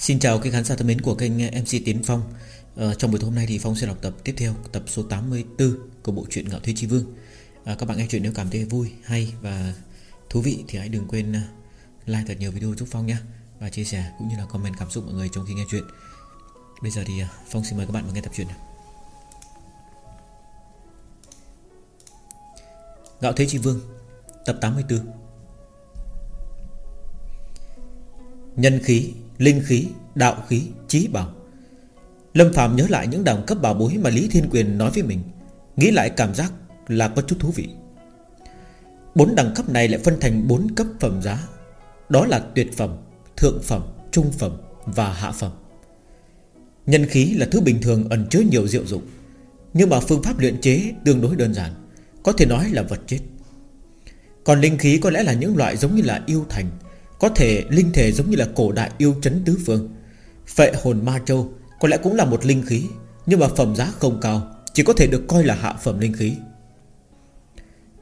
Xin chào các khán giả thân mến của kênh eh, MC Tiến Phong. À, Trong buổi hôm nay thì Phong sẽ đọc tập tiếp theo Tập số 84 của bộ truyện Ngạo Thế Chi Vương. À, Các bạn nghe chuyện nếu cảm thấy vui, hay và thú vị Thì hãy đừng quên eh, like thật nhiều video giúp Phong nhé Và chia sẻ cũng như là comment cảm xúc mọi người trong khi nghe chuyện. Bây giờ thì à, Phong xin mời các bạn vào nghe tập truyện Ngạo Thế Chi Vương Tập 84 Nhân khí, linh khí, đạo khí, trí bảo. Lâm Phạm nhớ lại những đẳng cấp bảo bối mà Lý Thiên Quyền nói với mình Nghĩ lại cảm giác là có chút thú vị. Bốn đẳng cấp này lại phân thành bốn cấp phẩm giá Đó là tuyệt phẩm, thượng phẩm, trung phẩm và hạ phẩm. Nhân khí là thứ bình thường ẩn chứa nhiều diệu dụng Nhưng mà phương pháp luyện chế tương đối đơn giản Có thể nói là vật chết. Còn linh khí có lẽ là những loại giống như là yêu thành có thể linh thể giống như là cổ đại yêu chấn tứ phương. Phệ hồn ma châu Có lẽ cũng là một linh khí, Nhưng mà phẩm giá không cao, Chỉ có thể được coi là hạ phẩm linh khí.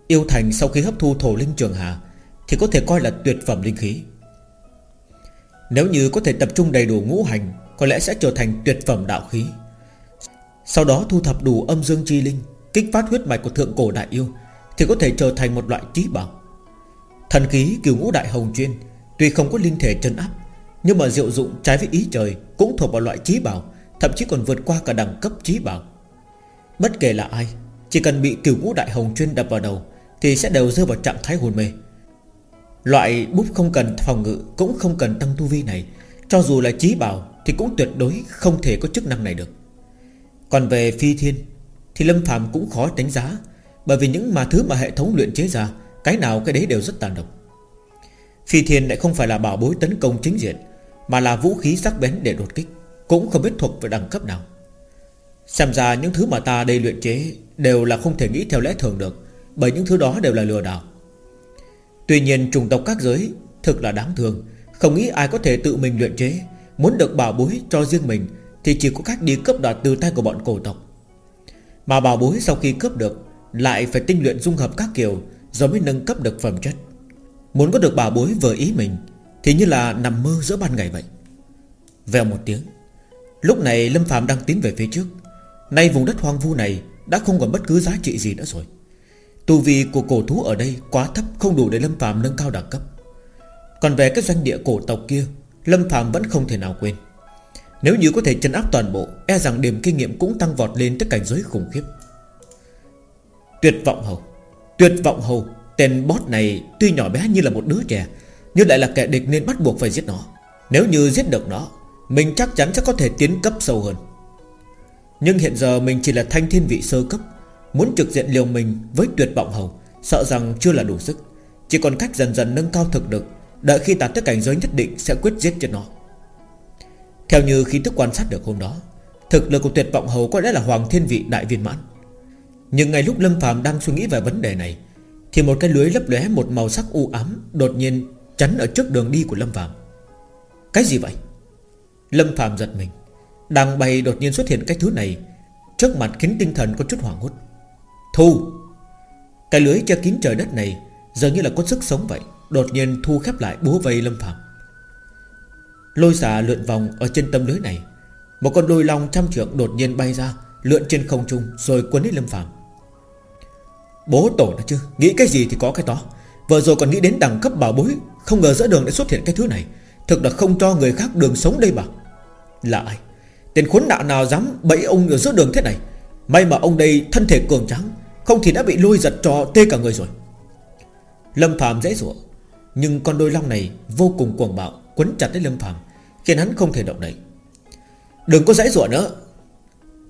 Yêu thành sau khi hấp thu thổ linh trường hà Thì có thể coi là tuyệt phẩm linh khí. Nếu như có thể tập trung đầy đủ ngũ hành, Có lẽ sẽ trở thành tuyệt phẩm đạo khí. Sau đó thu thập đủ âm dương chi linh, Kích phát huyết mạch của thượng cổ đại yêu Thì có thể trở thành một loại trí bảo. Thần khí cửu ngũ đại hồng chuyên Tuy không có linh thể chân áp, Nhưng mà diệu dụng trái với ý trời Cũng thuộc vào loại trí bảo, Thậm chí còn vượt qua cả đẳng cấp trí bảo. Bất kể là ai, Chỉ cần bị cửu ngũ đại hồng chuyên đập vào đầu Thì sẽ đều rơi vào trạng thái hồn mê. Loại bút không cần phòng ngự Cũng không cần tăng tu vi này, Cho dù là trí bảo Thì cũng tuyệt đối không thể có chức năng này được. Còn về phi thiên Thì Lâm phàm cũng khó đánh giá, Bởi vì những mà thứ mà hệ thống luyện chế ra, Cái nào cái đấy đều rất tàn độc. Phi thiên lại không phải là bảo bối tấn công chính diện, Mà là vũ khí sắc bén để đột kích, Cũng không biết thuộc về đẳng cấp nào. Xem ra những thứ mà ta đây luyện chế Đều là không thể nghĩ theo lẽ thường được, Bởi những thứ đó đều là lừa đảo. Tuy nhiên trùng tộc các giới Thực là đáng thương, Không nghĩ ai có thể tự mình luyện chế, Muốn được bảo bối cho riêng mình Thì chỉ có cách đi cướp đoạt từ tay của bọn cổ tộc. Mà bảo bối sau khi cướp được Lại phải tinh luyện dung hợp các kiểu, Rồi mới nâng cấp được phẩm chất. Muốn có được bà bối vừa ý mình, Thì như là nằm mơ giữa ban ngày vậy. Vèo một tiếng, Lúc này Lâm Phạm đang tiến về phía trước. Nay vùng đất hoang vu này Đã không còn bất cứ giá trị gì nữa rồi. Tu vi của cổ thú ở đây quá thấp, Không đủ để Lâm Phạm nâng cao đẳng cấp. Còn về cái doanh địa cổ tộc kia, Lâm Phạm vẫn không thể nào quên. Nếu như có thể chân áp toàn bộ E rằng điểm kinh nghiệm cũng tăng vọt lên tới cảnh giới khủng khiếp. Tuyệt vọng hầu, Tuyệt vọng hầu. Tên boss này tuy nhỏ bé như là một đứa trẻ, Nhưng lại là kẻ địch nên bắt buộc phải giết nó. Nếu như giết được nó, Mình chắc chắn sẽ có thể tiến cấp sâu hơn. Nhưng hiện giờ mình chỉ là thanh thiên vị sơ cấp, Muốn trực diện liều mình với tuyệt vọng hầu, Sợ rằng chưa là đủ sức. Chỉ còn cách dần dần nâng cao thực lực, Đợi khi đạt tới cảnh giới nhất định sẽ quyết giết chết nó. Theo như khí thức quan sát được hôm đó, Thực lực của tuyệt vọng hầu có lẽ là hoàng thiên vị đại viên mãn. Nhưng ngay lúc Lâm phàm đang suy nghĩ về vấn đề này thì một cái lưới lấp lóe một màu sắc u ám Đột nhiên chắn ở trước đường đi của Lâm Phạm Cái gì vậy? Lâm Phạm giật mình. Đang bay đột nhiên xuất hiện cái thứ này, Trước mặt khiến tinh thần có chút hoảng hốt. Thu! Cái lưới che kín trời đất này Giờ như là có sức sống vậy, Đột nhiên Thu khép lại búa vây Lâm Phạm Lôi xà lượn vòng ở trên tâm lưới này, Một con đôi long trăm trượng đột nhiên bay ra, Lượn trên không trung rồi quấn lấy Lâm Phạm Bố tổ nó chứ? Nghĩ cái gì thì có cái đó Vừa rồi còn nghĩ đến đẳng cấp bảo bối, Không ngờ giữa đường lại xuất hiện cái thứ này. Thực là không cho người khác đường sống đây mà. Là ai? Tên khốn nạn nào dám bẫy ông ở giữa đường thế này? May mà ông đây thân thể cường trắng Không thì đã bị lôi giật cho tê cả người rồi. Lâm Phạm dễ dụa, Nhưng con đôi long này vô cùng cuồng bạo, Quấn chặt lấy Lâm Phạm Khiến hắn không thể động đậy. Đừng có dãy dụa nữa.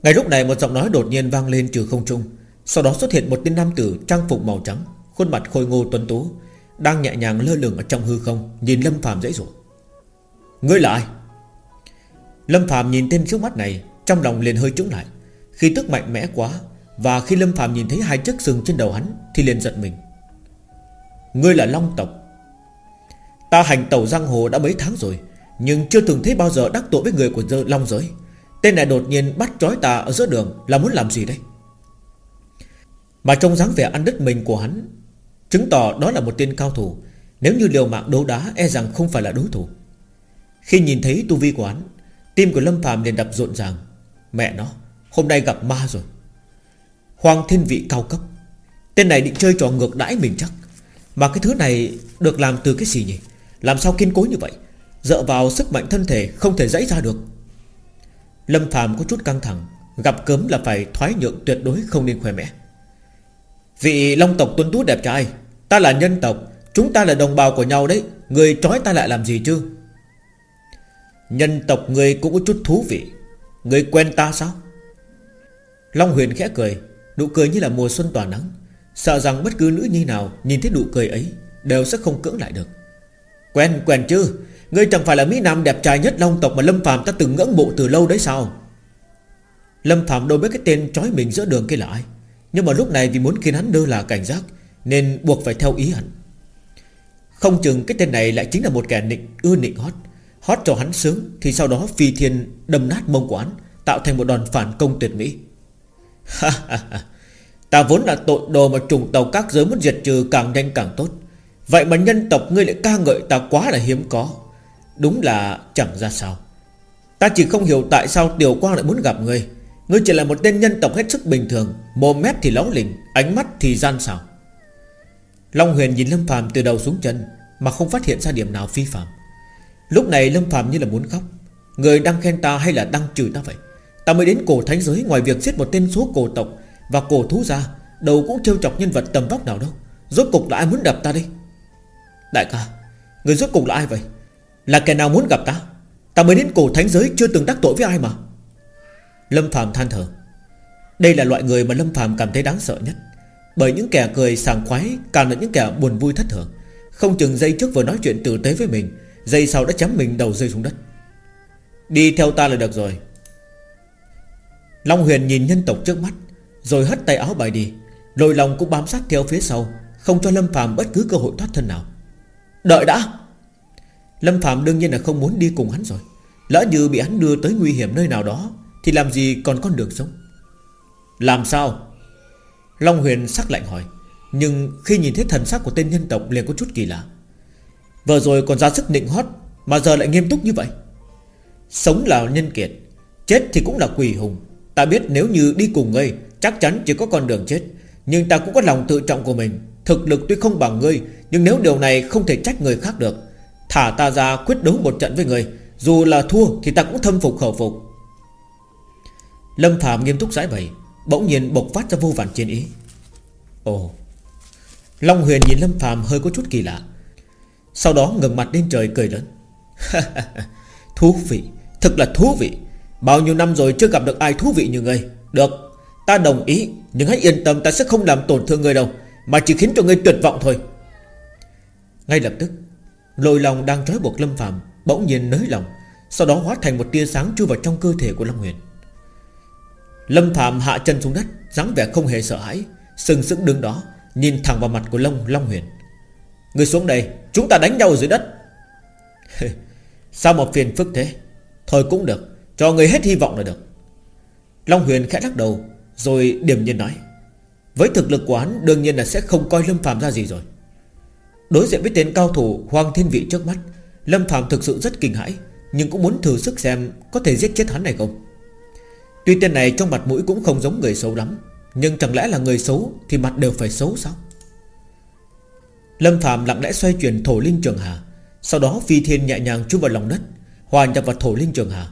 Ngay lúc này một giọng nói đột nhiên vang lên trừ không trung sau đó xuất hiện một tên nam tử trang phục màu trắng, Khuôn mặt khôi ngô tuấn tú, Đang nhẹ nhàng lơ lửng ở trong hư không, Nhìn Lâm Phạm dễ dụa Ngươi là ai? Lâm Phạm nhìn tên trước mắt này, Trong lòng liền hơi trứng lại. Khi tức mạnh mẽ quá, Và khi Lâm Phạm nhìn thấy hai chiếc sừng trên đầu hắn, Thì liền giật mình. Ngươi là Long tộc. Ta hành tẩu giang hồ đã mấy tháng rồi, Nhưng chưa từng thấy bao giờ đắc tội với người của Long giới. Tên này đột nhiên bắt trói ta ở giữa đường, Là muốn làm gì đây? Mà trong dáng vẻ ăn đứt mình của hắn, Chứng tỏ đó là một tên cao thủ. Nếu như liều mạng đấu đá E rằng không phải là đối thủ. Khi nhìn thấy tu vi của hắn, Tim của Lâm Phạm liền đập rộn ràng. Mẹ nó, Hôm nay gặp ma rồi. Hoàng thiên vị cao cấp. Tên này định chơi trò ngược đãi mình chắc. Mà cái thứ này được làm từ cái gì nhỉ? Làm sao kiên cố như vậy? Dựa vào sức mạnh thân thể không thể dãy ra được. Lâm Phạm có chút căng thẳng, Gặp cấm là phải thoái nhượng tuyệt đối không nên khoe mẽ. Vị Long tộc tuấn tú đẹp trai, Ta là nhân tộc, Chúng ta là đồng bào của nhau đấy, Người trói ta lại làm gì chứ? Nhân tộc người cũng có chút thú vị, Người quen ta sao? Long huyền khẽ cười, Nụ cười như là mùa xuân tỏa nắng, Sợ rằng bất cứ nữ nhi nào Nhìn thấy nụ cười ấy Đều sẽ không cưỡng lại được. Quen quen chứ, Ngươi chẳng phải là Mỹ Nam đẹp trai nhất Long tộc Mà Lâm Phạm ta từng ngưỡng mộ từ lâu đấy sao? Lâm Phạm đâu biết cái tên trói mình giữa đường kia là ai? Nhưng mà lúc này vì muốn khiến hắn đơ là cảnh giác, Nên buộc phải theo ý hắn. Không chừng cái tên này lại chính là một kẻ nịnh, ưa nịnh hót. Hót cho hắn sướng, Thì sau đó phi thiên đâm nát mông của hắn, Tạo thành một đòn phản công tuyệt mỹ. Ta vốn là tội đồ mà trùng tàu các giới muốn diệt trừ càng nhanh càng tốt. Vậy mà nhân tộc ngươi lại ca ngợi ta quá là hiếm có. Đúng là chẳng ra sao. Ta chỉ không hiểu tại sao Tiểu Quang lại muốn gặp ngươi. Ngươi chỉ là một tên nhân tộc hết sức bình thường, Mồm mép thì lóng lỉnh, Ánh mắt thì gian xảo. Long Huyền nhìn Lâm Phạm từ đầu xuống chân, Mà không phát hiện ra điểm nào phi phạm. Lúc này Lâm Phạm như là muốn khóc. Người đang khen ta hay là đang chửi ta vậy? Ta mới đến cổ thánh giới, Ngoài việc giết một tên số cổ tộc Và cổ thú ra Đầu cũng trêu chọc nhân vật tầm vóc nào đâu. Rốt cục là ai muốn đập ta đi Đại ca, Người rốt cục là ai vậy? Là kẻ nào muốn gặp ta? Ta mới đến cổ thánh giới, chưa từng đắc tội với ai mà. Lâm Phạm than thở. Đây là loại người mà Lâm Phạm cảm thấy đáng sợ nhất. Bởi những kẻ cười sảng khoái Càng là những kẻ buồn vui thất thường. Không chừng dây trước vừa nói chuyện tử tế với mình, dây sau đã chấm mình đầu rơi xuống đất. Đi theo ta là được rồi. Long Huyền nhìn nhân tộc trước mắt, Rồi hất tay áo bài đi. Lôi lòng cũng bám sát theo phía sau, Không cho Lâm Phạm bất cứ cơ hội thoát thân nào. Đợi đã! Lâm Phạm đương nhiên là không muốn đi cùng hắn rồi. Lỡ như bị hắn đưa tới nguy hiểm nơi nào đó thì làm gì còn con đường sống? Làm sao? Long Huyền sắc lạnh hỏi. Nhưng khi nhìn thấy thần sắc của tên nhân tộc liền có chút kỳ lạ. Vừa rồi còn ra sức định hót, Mà giờ lại nghiêm túc như vậy. Sống là nhân kiệt, Chết thì cũng là quỷ hùng. Ta biết nếu như đi cùng ngươi, Chắc chắn chỉ có con đường chết. Nhưng ta cũng có lòng tự trọng của mình. Thực lực tuy không bằng ngươi, Nhưng nếu điều này không thể trách người khác được, Thả ta ra quyết đấu một trận với người Dù là thua thì ta cũng thâm phục khẩu phục. Lâm Phạm nghiêm túc giải bày, Bỗng nhiên bộc phát ra vô vàn chiến ý. Ồ, Long Huyền nhìn Lâm Phạm hơi có chút kỳ lạ. Sau đó ngẩng mặt lên trời cười lớn. Thú vị thực là thú vị. Bao nhiêu năm rồi chưa gặp được ai thú vị như ngươi. Được, Ta đồng ý, Nhưng hãy yên tâm, ta sẽ không làm tổn thương ngươi đâu, Mà chỉ khiến cho ngươi tuyệt vọng thôi. Ngay lập tức, Lôi lòng đang trói buộc Lâm Phạm Bỗng nhiên nới lòng Sau đó hóa thành một tia sáng chui vào trong cơ thể của Long Huyền. Lâm Phạm hạ chân xuống đất, dáng vẻ không hề sợ hãi, Sừng sững đứng đó, Nhìn thẳng vào mặt của Long Long Huyền. Người xuống đây, Chúng ta đánh nhau ở dưới đất. Sao một phiền phức thế? Thôi cũng được, Cho người hết hy vọng là được. Long Huyền khẽ lắc đầu, Rồi điểm nhiên nói, Với thực lực của hắn, đương nhiên là sẽ không coi Lâm Phạm ra gì rồi. Đối diện với tên cao thủ Hoàng Thiên Vị trước mắt, Lâm Phạm thực sự rất kinh hãi, Nhưng cũng muốn thử sức xem Có thể giết chết hắn này không. Tuy tên này trong mặt mũi cũng không giống người xấu lắm, Nhưng chẳng lẽ là người xấu Thì mặt đều phải xấu sao? Lâm Phạm lặng lẽ xoay chuyển thổ linh trường hà, Sau đó phi thiên nhẹ nhàng chui vào lòng đất, Hòa nhập vào thổ linh trường hà.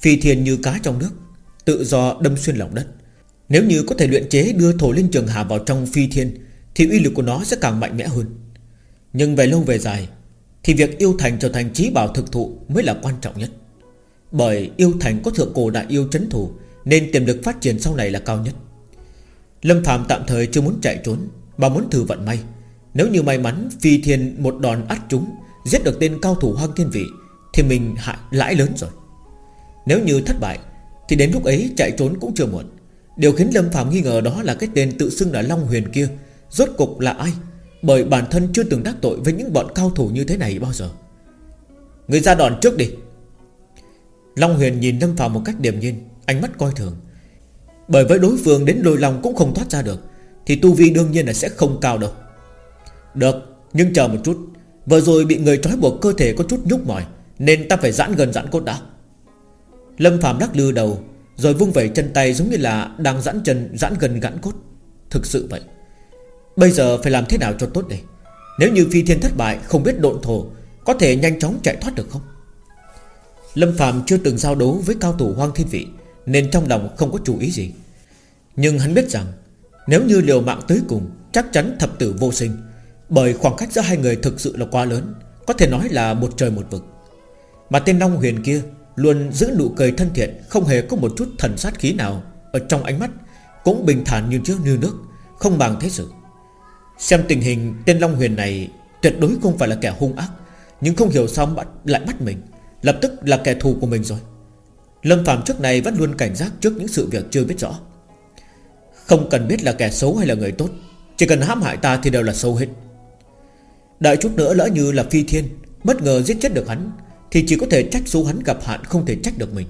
Phi thiên như cá trong nước, Tự do đâm xuyên lòng đất. Nếu như có thể luyện chế đưa thổ linh trường hà vào trong phi thiên, Thì uy lực của nó sẽ càng mạnh mẽ hơn. Nhưng về lâu về dài, Thì việc yêu thành trở thành trí bảo thực thụ Mới là quan trọng nhất. Bởi yêu thành có thượng cổ đại yêu chấn thủ nên tiềm lực phát triển sau này là cao nhất. Lâm Phạm tạm thời chưa muốn chạy trốn Mà muốn thử vận may. Nếu như may mắn phi thiên một đòn ắt chúng Giết được tên cao thủ hoang thiên vị, Thì mình hại lãi lớn rồi. Nếu như thất bại, Thì đến lúc ấy chạy trốn cũng chưa muộn. Điều khiến Lâm Phạm nghi ngờ đó là cái tên tự xưng là Long Huyền kia, Rốt cục là ai? Bởi bản thân chưa từng đắc tội với những bọn cao thủ như thế này bao giờ. Người ra đòn trước đi. Long Huyền nhìn Lâm Phạm một cách điềm nhiên. Ánh mắt coi thường. Bởi với đối phương đến lôi lòng cũng không thoát ra được, Thì tu vi đương nhiên là sẽ không cao đâu. Được, Nhưng chờ một chút. Vừa rồi bị người trói buộc cơ thể có chút nhúc mỏi, Nên ta phải giãn gần giãn cốt đã. Lâm Phạm đắc lư đầu, Rồi vung vẩy chân tay giống như là Đang giãn chân, giãn gần giãn cốt. Thực sự vậy. Bây giờ phải làm thế nào cho tốt đây? Nếu như phi thiên thất bại, không biết độn thổ, Có thể nhanh chóng chạy thoát được không? Lâm Phạm chưa từng giao đấu với cao thủ hoang thiên vị. Nên trong lòng không có chủ ý gì. Nhưng hắn biết rằng Nếu như liều mạng tới cùng Chắc chắn thập tử vô sinh Bởi khoảng cách giữa hai người thực sự là quá lớn Có thể nói là một trời một vực. Mà tên Long Huyền kia Luôn giữ nụ cười thân thiện Không hề có một chút thần sát khí nào Ở trong ánh mắt Cũng bình thản như trước như nước Không bằng thế sự. Xem tình hình tên Long Huyền này Tuyệt đối không phải là kẻ hung ác Nhưng không hiểu sao bắt, lại bắt mình Lập tức là kẻ thù của mình rồi. Lâm Phạm trước này vẫn luôn cảnh giác trước những sự việc chưa biết rõ. Không cần biết là kẻ xấu hay là người tốt, Chỉ cần hãm hại ta thì đều là xấu hết. Đợi chút nữa lỡ như là phi thiên Bất ngờ giết chết được hắn, Thì chỉ có thể trách số hắn gặp hạn Không thể trách được mình.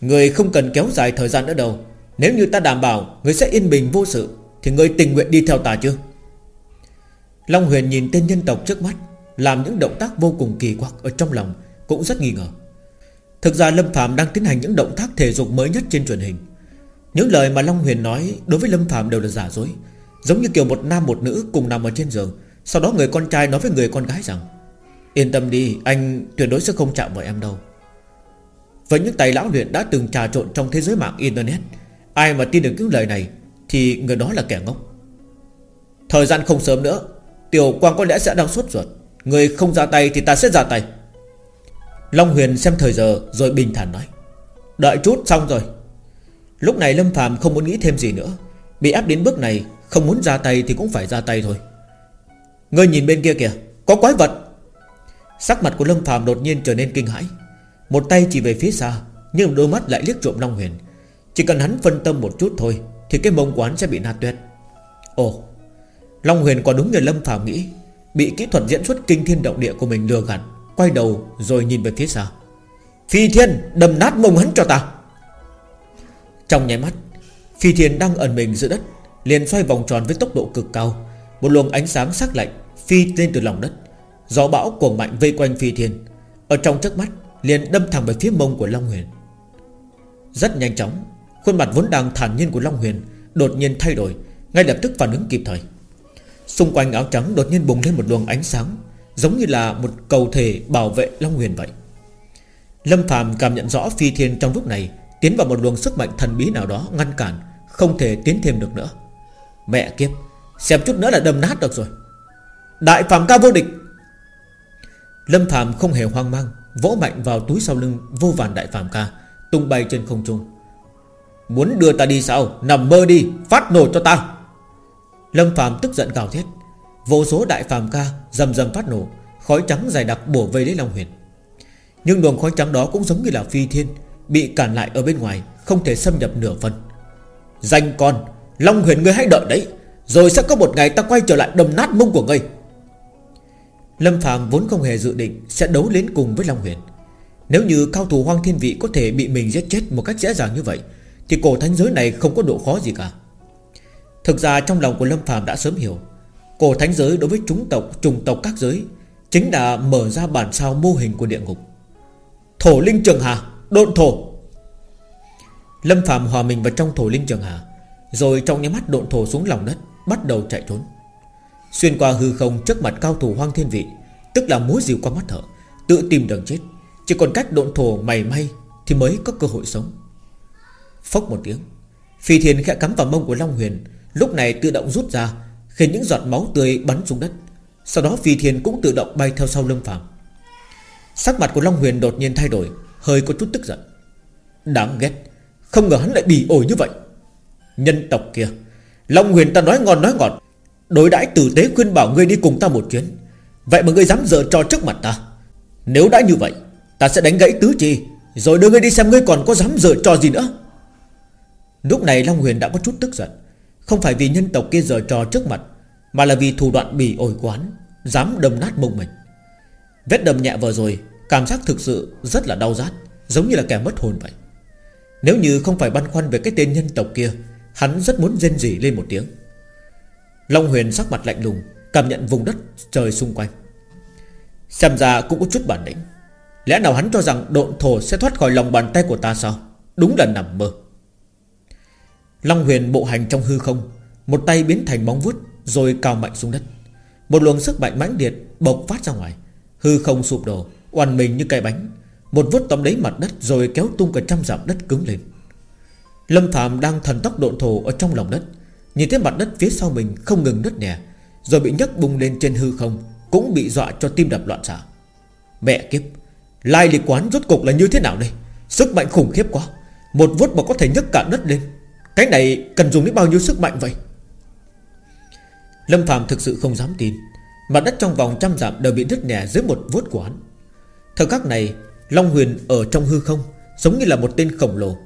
Người không cần kéo dài thời gian nữa đâu, Nếu như ta đảm bảo Người sẽ yên bình vô sự, Thì người tình nguyện đi theo ta chưa Long Huyền nhìn tên nhân tộc trước mắt, Làm những động tác vô cùng kỳ quặc Ở trong lòng cũng rất nghi ngờ. Thực ra Lâm Phạm đang tiến hành những động tác thể dục mới nhất trên truyền hình. Những lời mà Long Huyền nói Đối với Lâm Phạm đều là giả dối, Giống như kiểu một nam một nữ cùng nằm ở trên giường, Sau đó người con trai nói với người con gái rằng, Yên tâm đi, Anh tuyệt đối sẽ không chạm vào em đâu. Với những tay lão luyện đã từng trà trộn Trong thế giới mạng Internet, Ai mà tin được những lời này Thì người đó là kẻ ngốc. Thời gian không sớm nữa, Tiểu Quang có lẽ sẽ đang sốt ruột, Người không ra tay thì ta sẽ ra tay. Long Huyền xem thời giờ rồi bình thản nói. Đợi chút, xong rồi. Lúc này Lâm Phạm không muốn nghĩ thêm gì nữa. Bị áp đến bước này, Không muốn ra tay thì cũng phải ra tay thôi. Ngươi nhìn bên kia kìa, Có quái vật. Sắc mặt của Lâm Phạm đột nhiên trở nên kinh hãi. Một tay chỉ về phía xa, Nhưng đôi mắt lại liếc trộm Long Huyền. Chỉ cần hắn phân tâm một chút thôi, Thì cái mông quán sẽ bị nát tuyết. Ồ, Long Huyền quả đúng như Lâm Phạm nghĩ. Bị kỹ thuật diễn xuất kinh thiên động địa của mình lừa gạt. Quay đầu rồi nhìn về phía xa. Phi Thiên, đầm nát mông hắn cho ta. Trong nháy mắt, Phi Thiên đang ẩn mình giữa đất, Liền xoay vòng tròn với tốc độ cực cao. Một luồng ánh sáng sắc lạnh Phi lên từ lòng đất. Gió bão cuồng mạnh vây quanh Phi Thiên. Ở trong trước mắt, liền đâm thẳng về phía mông của Long Huyền. Rất nhanh chóng, Khuôn mặt vốn đang thản nhiên của Long Huyền Đột nhiên thay đổi, Ngay lập tức phản ứng kịp thời. Xung quanh áo trắng đột nhiên bùng lên một luồng ánh sáng Giống như là một cầu thể bảo vệ Long Huyền vậy. Lâm Phạm cảm nhận rõ phi thiên trong lúc này Tiến vào một luồng sức mạnh thần bí nào đó Ngăn cản, Không thể tiến thêm được nữa. Mẹ kiếp, Xem chút nữa là đâm nát được rồi. Đại Phạm ca vô địch! Lâm Phạm không hề hoang mang, Vỗ mạnh vào túi sau lưng vô vàn đại Phạm ca, Tung bay trên không trung. Muốn đưa ta đi sao? Nằm mơ đi, Phát nổ cho ta! Lâm Phạm tức giận gào thét Vô số đại phàm ca rầm rầm phát nổ, Khói trắng dài đặc bổ vây lấy Long Huyền. Nhưng luồng khói trắng đó cũng giống như là phi thiên, Bị cản lại ở bên ngoài, Không thể xâm nhập nửa phần. Danh con, Long Huyền ngươi hãy đợi đấy, Rồi sẽ có một ngày ta quay trở lại đầm nát mông của ngươi. Lâm Phạm vốn không hề dự định Sẽ đấu đến cùng với Long Huyền. Nếu như cao thủ hoang thiên vị Có thể bị mình giết chết một cách dễ dàng như vậy, Thì cổ thánh giới này không có độ khó gì cả. Thực ra trong lòng của Lâm Phạm đã sớm hiểu Cổ thánh giới đối với chúng tộc Trùng tộc các giới, Chính là mở ra bản sao mô hình của địa ngục. Thổ linh trường hà, Độn thổ. Lâm Phạm hòa mình vào trong thổ linh trường hà, Rồi trong những mắt độn thổ xuống lòng đất, Bắt đầu chạy trốn. Xuyên qua hư không trước mặt cao thủ hoang thiên vị, Tức là múa dìu qua mắt thở Tự tìm đường chết. Chỉ còn cách độn thổ mày may Thì mới có cơ hội sống. Phốc một tiếng, Phi thiền khẽ cắm vào mông của Long Huyền, Lúc này tự động rút ra Khiến những giọt máu tươi bắn xuống đất. Sau đó phi thiên cũng tự động bay theo sau lâm phàm. Sắc mặt của Long Huyền đột nhiên thay đổi, Hơi có chút tức giận. Đáng ghét, Không ngờ hắn lại bỉ ổi như vậy. Nhân tộc kia, Long Huyền ta nói ngon nói ngọt, Đối đãi tử tế khuyên bảo ngươi đi cùng ta một chuyến. Vậy mà ngươi dám dở trò trước mặt ta. Nếu đã như vậy, Ta sẽ đánh gãy tứ chi, Rồi đưa ngươi đi xem ngươi còn có dám dở trò gì nữa. Lúc này Long Huyền đã có chút tức giận không phải vì nhân tộc kia giở trò trước mặt, Mà là vì thủ đoạn bỉ ổi quán, Dám đâm nát mông mình. Vết đâm nhẹ vừa rồi, Cảm giác thực sự rất là đau rát, Giống như là kẻ mất hồn vậy. Nếu như không phải băn khoăn về cái tên nhân tộc kia, Hắn rất muốn rên rỉ lên một tiếng. Long huyền sắc mặt lạnh lùng, Cảm nhận vùng đất trời xung quanh. Xem ra cũng có chút bản lĩnh. Lẽ nào hắn cho rằng độn thổ sẽ thoát khỏi lòng bàn tay của ta sao? Đúng là nằm mơ. Long huyền bộ hành trong hư không, Một tay biến thành bóng vuốt, Rồi cào mạnh xuống đất. Một luồng sức mạnh mãnh liệt bộc phát ra ngoài. Hư không sụp đổ Oàn mình như cây bánh. Một vuốt tóm lấy mặt đất Rồi kéo tung cả trăm dặm đất cứng lên. Lâm Phạm đang thần tốc độn thổ Ở trong lòng đất, Nhìn thấy mặt đất phía sau mình không ngừng nứt nẻ, Rồi bị nhấc bung lên trên hư không, Cũng bị dọa cho tim đập loạn xạ. Mẹ kiếp, Lai lịch quán rốt cục là như thế nào đây? Sức mạnh khủng khiếp quá. Một vuốt mà có thể nhấc cả đất lên. Cái này cần dùng đến bao nhiêu sức mạnh vậy? Lâm Phạm thực sự không dám tin. Mặt đất trong vòng trăm dặm đều bị đứt nẻ dưới một vuốt của hắn Thời khắc này, Long Huyền ở trong hư không, Giống như là một tên khổng lồ.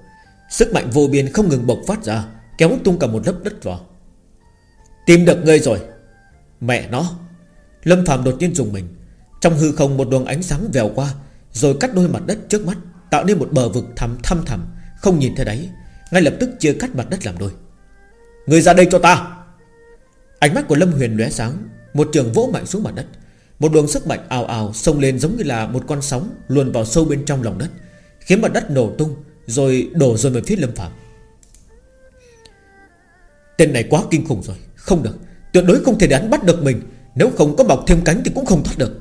Sức mạnh vô biên không ngừng bộc phát ra, Kéo tung cả một lớp đất vào. Tìm được ngươi rồi. Mẹ nó. Lâm Phạm đột nhiên dùng mình. Trong hư không một luồng ánh sáng vèo qua, Rồi cắt đôi mặt đất trước mắt, Tạo nên một bờ vực thẳm thăm thẳm, Không nhìn thấy đáy. Ngay lập tức chia cắt mặt đất làm đôi. Người ra đây cho ta. Ánh mắt của Lâm Huyền lóe sáng, Một trường vỗ mạnh xuống mặt đất. Một luồng sức mạnh ào ào xông lên giống như là một con sóng Luồn vào sâu bên trong lòng đất, Khiến mặt đất nổ tung Rồi đổ dồn về phía Lâm Phạm. Tên này quá kinh khủng rồi, Không được, Tuyệt đối không thể để hắn bắt được mình. Nếu không có bọc thêm cánh thì cũng không thoát được.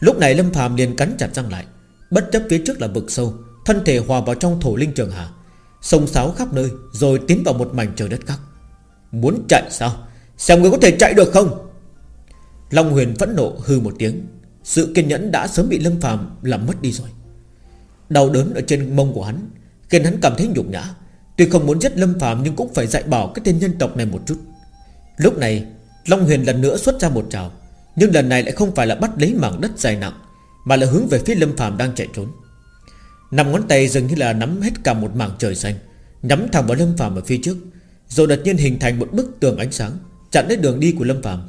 Lúc này Lâm Phạm liền cắn chặt răng lại, Bất chấp phía trước là vực sâu, Thân thể hòa vào trong thổ linh trường hạ. Sông sáo khắp nơi, Rồi tiến vào một mảnh trời đất khác. Muốn chạy sao? Xem người có thể chạy được không? Long huyền phẫn nộ hư một tiếng. Sự kiên nhẫn đã sớm bị Lâm Phạm làm mất đi rồi. Đau đớn ở trên mông của hắn, Khiến hắn cảm thấy nhục nhã. Tuy không muốn giết Lâm Phạm nhưng cũng phải dạy bảo cái tên nhân tộc này một chút. Lúc này, Long Huyền lần nữa xuất ra một trào. Nhưng lần này lại không phải là bắt lấy mảng đất dài nặng, Mà là hướng về phía Lâm Phạm đang chạy trốn năm ngón tay dường như là nắm hết cả một mảng trời xanh. Nhắm thẳng vào Lâm Phạm ở phía trước, Rồi đột nhiên hình thành một bức tường ánh sáng, Chặn lấy đường đi của Lâm Phạm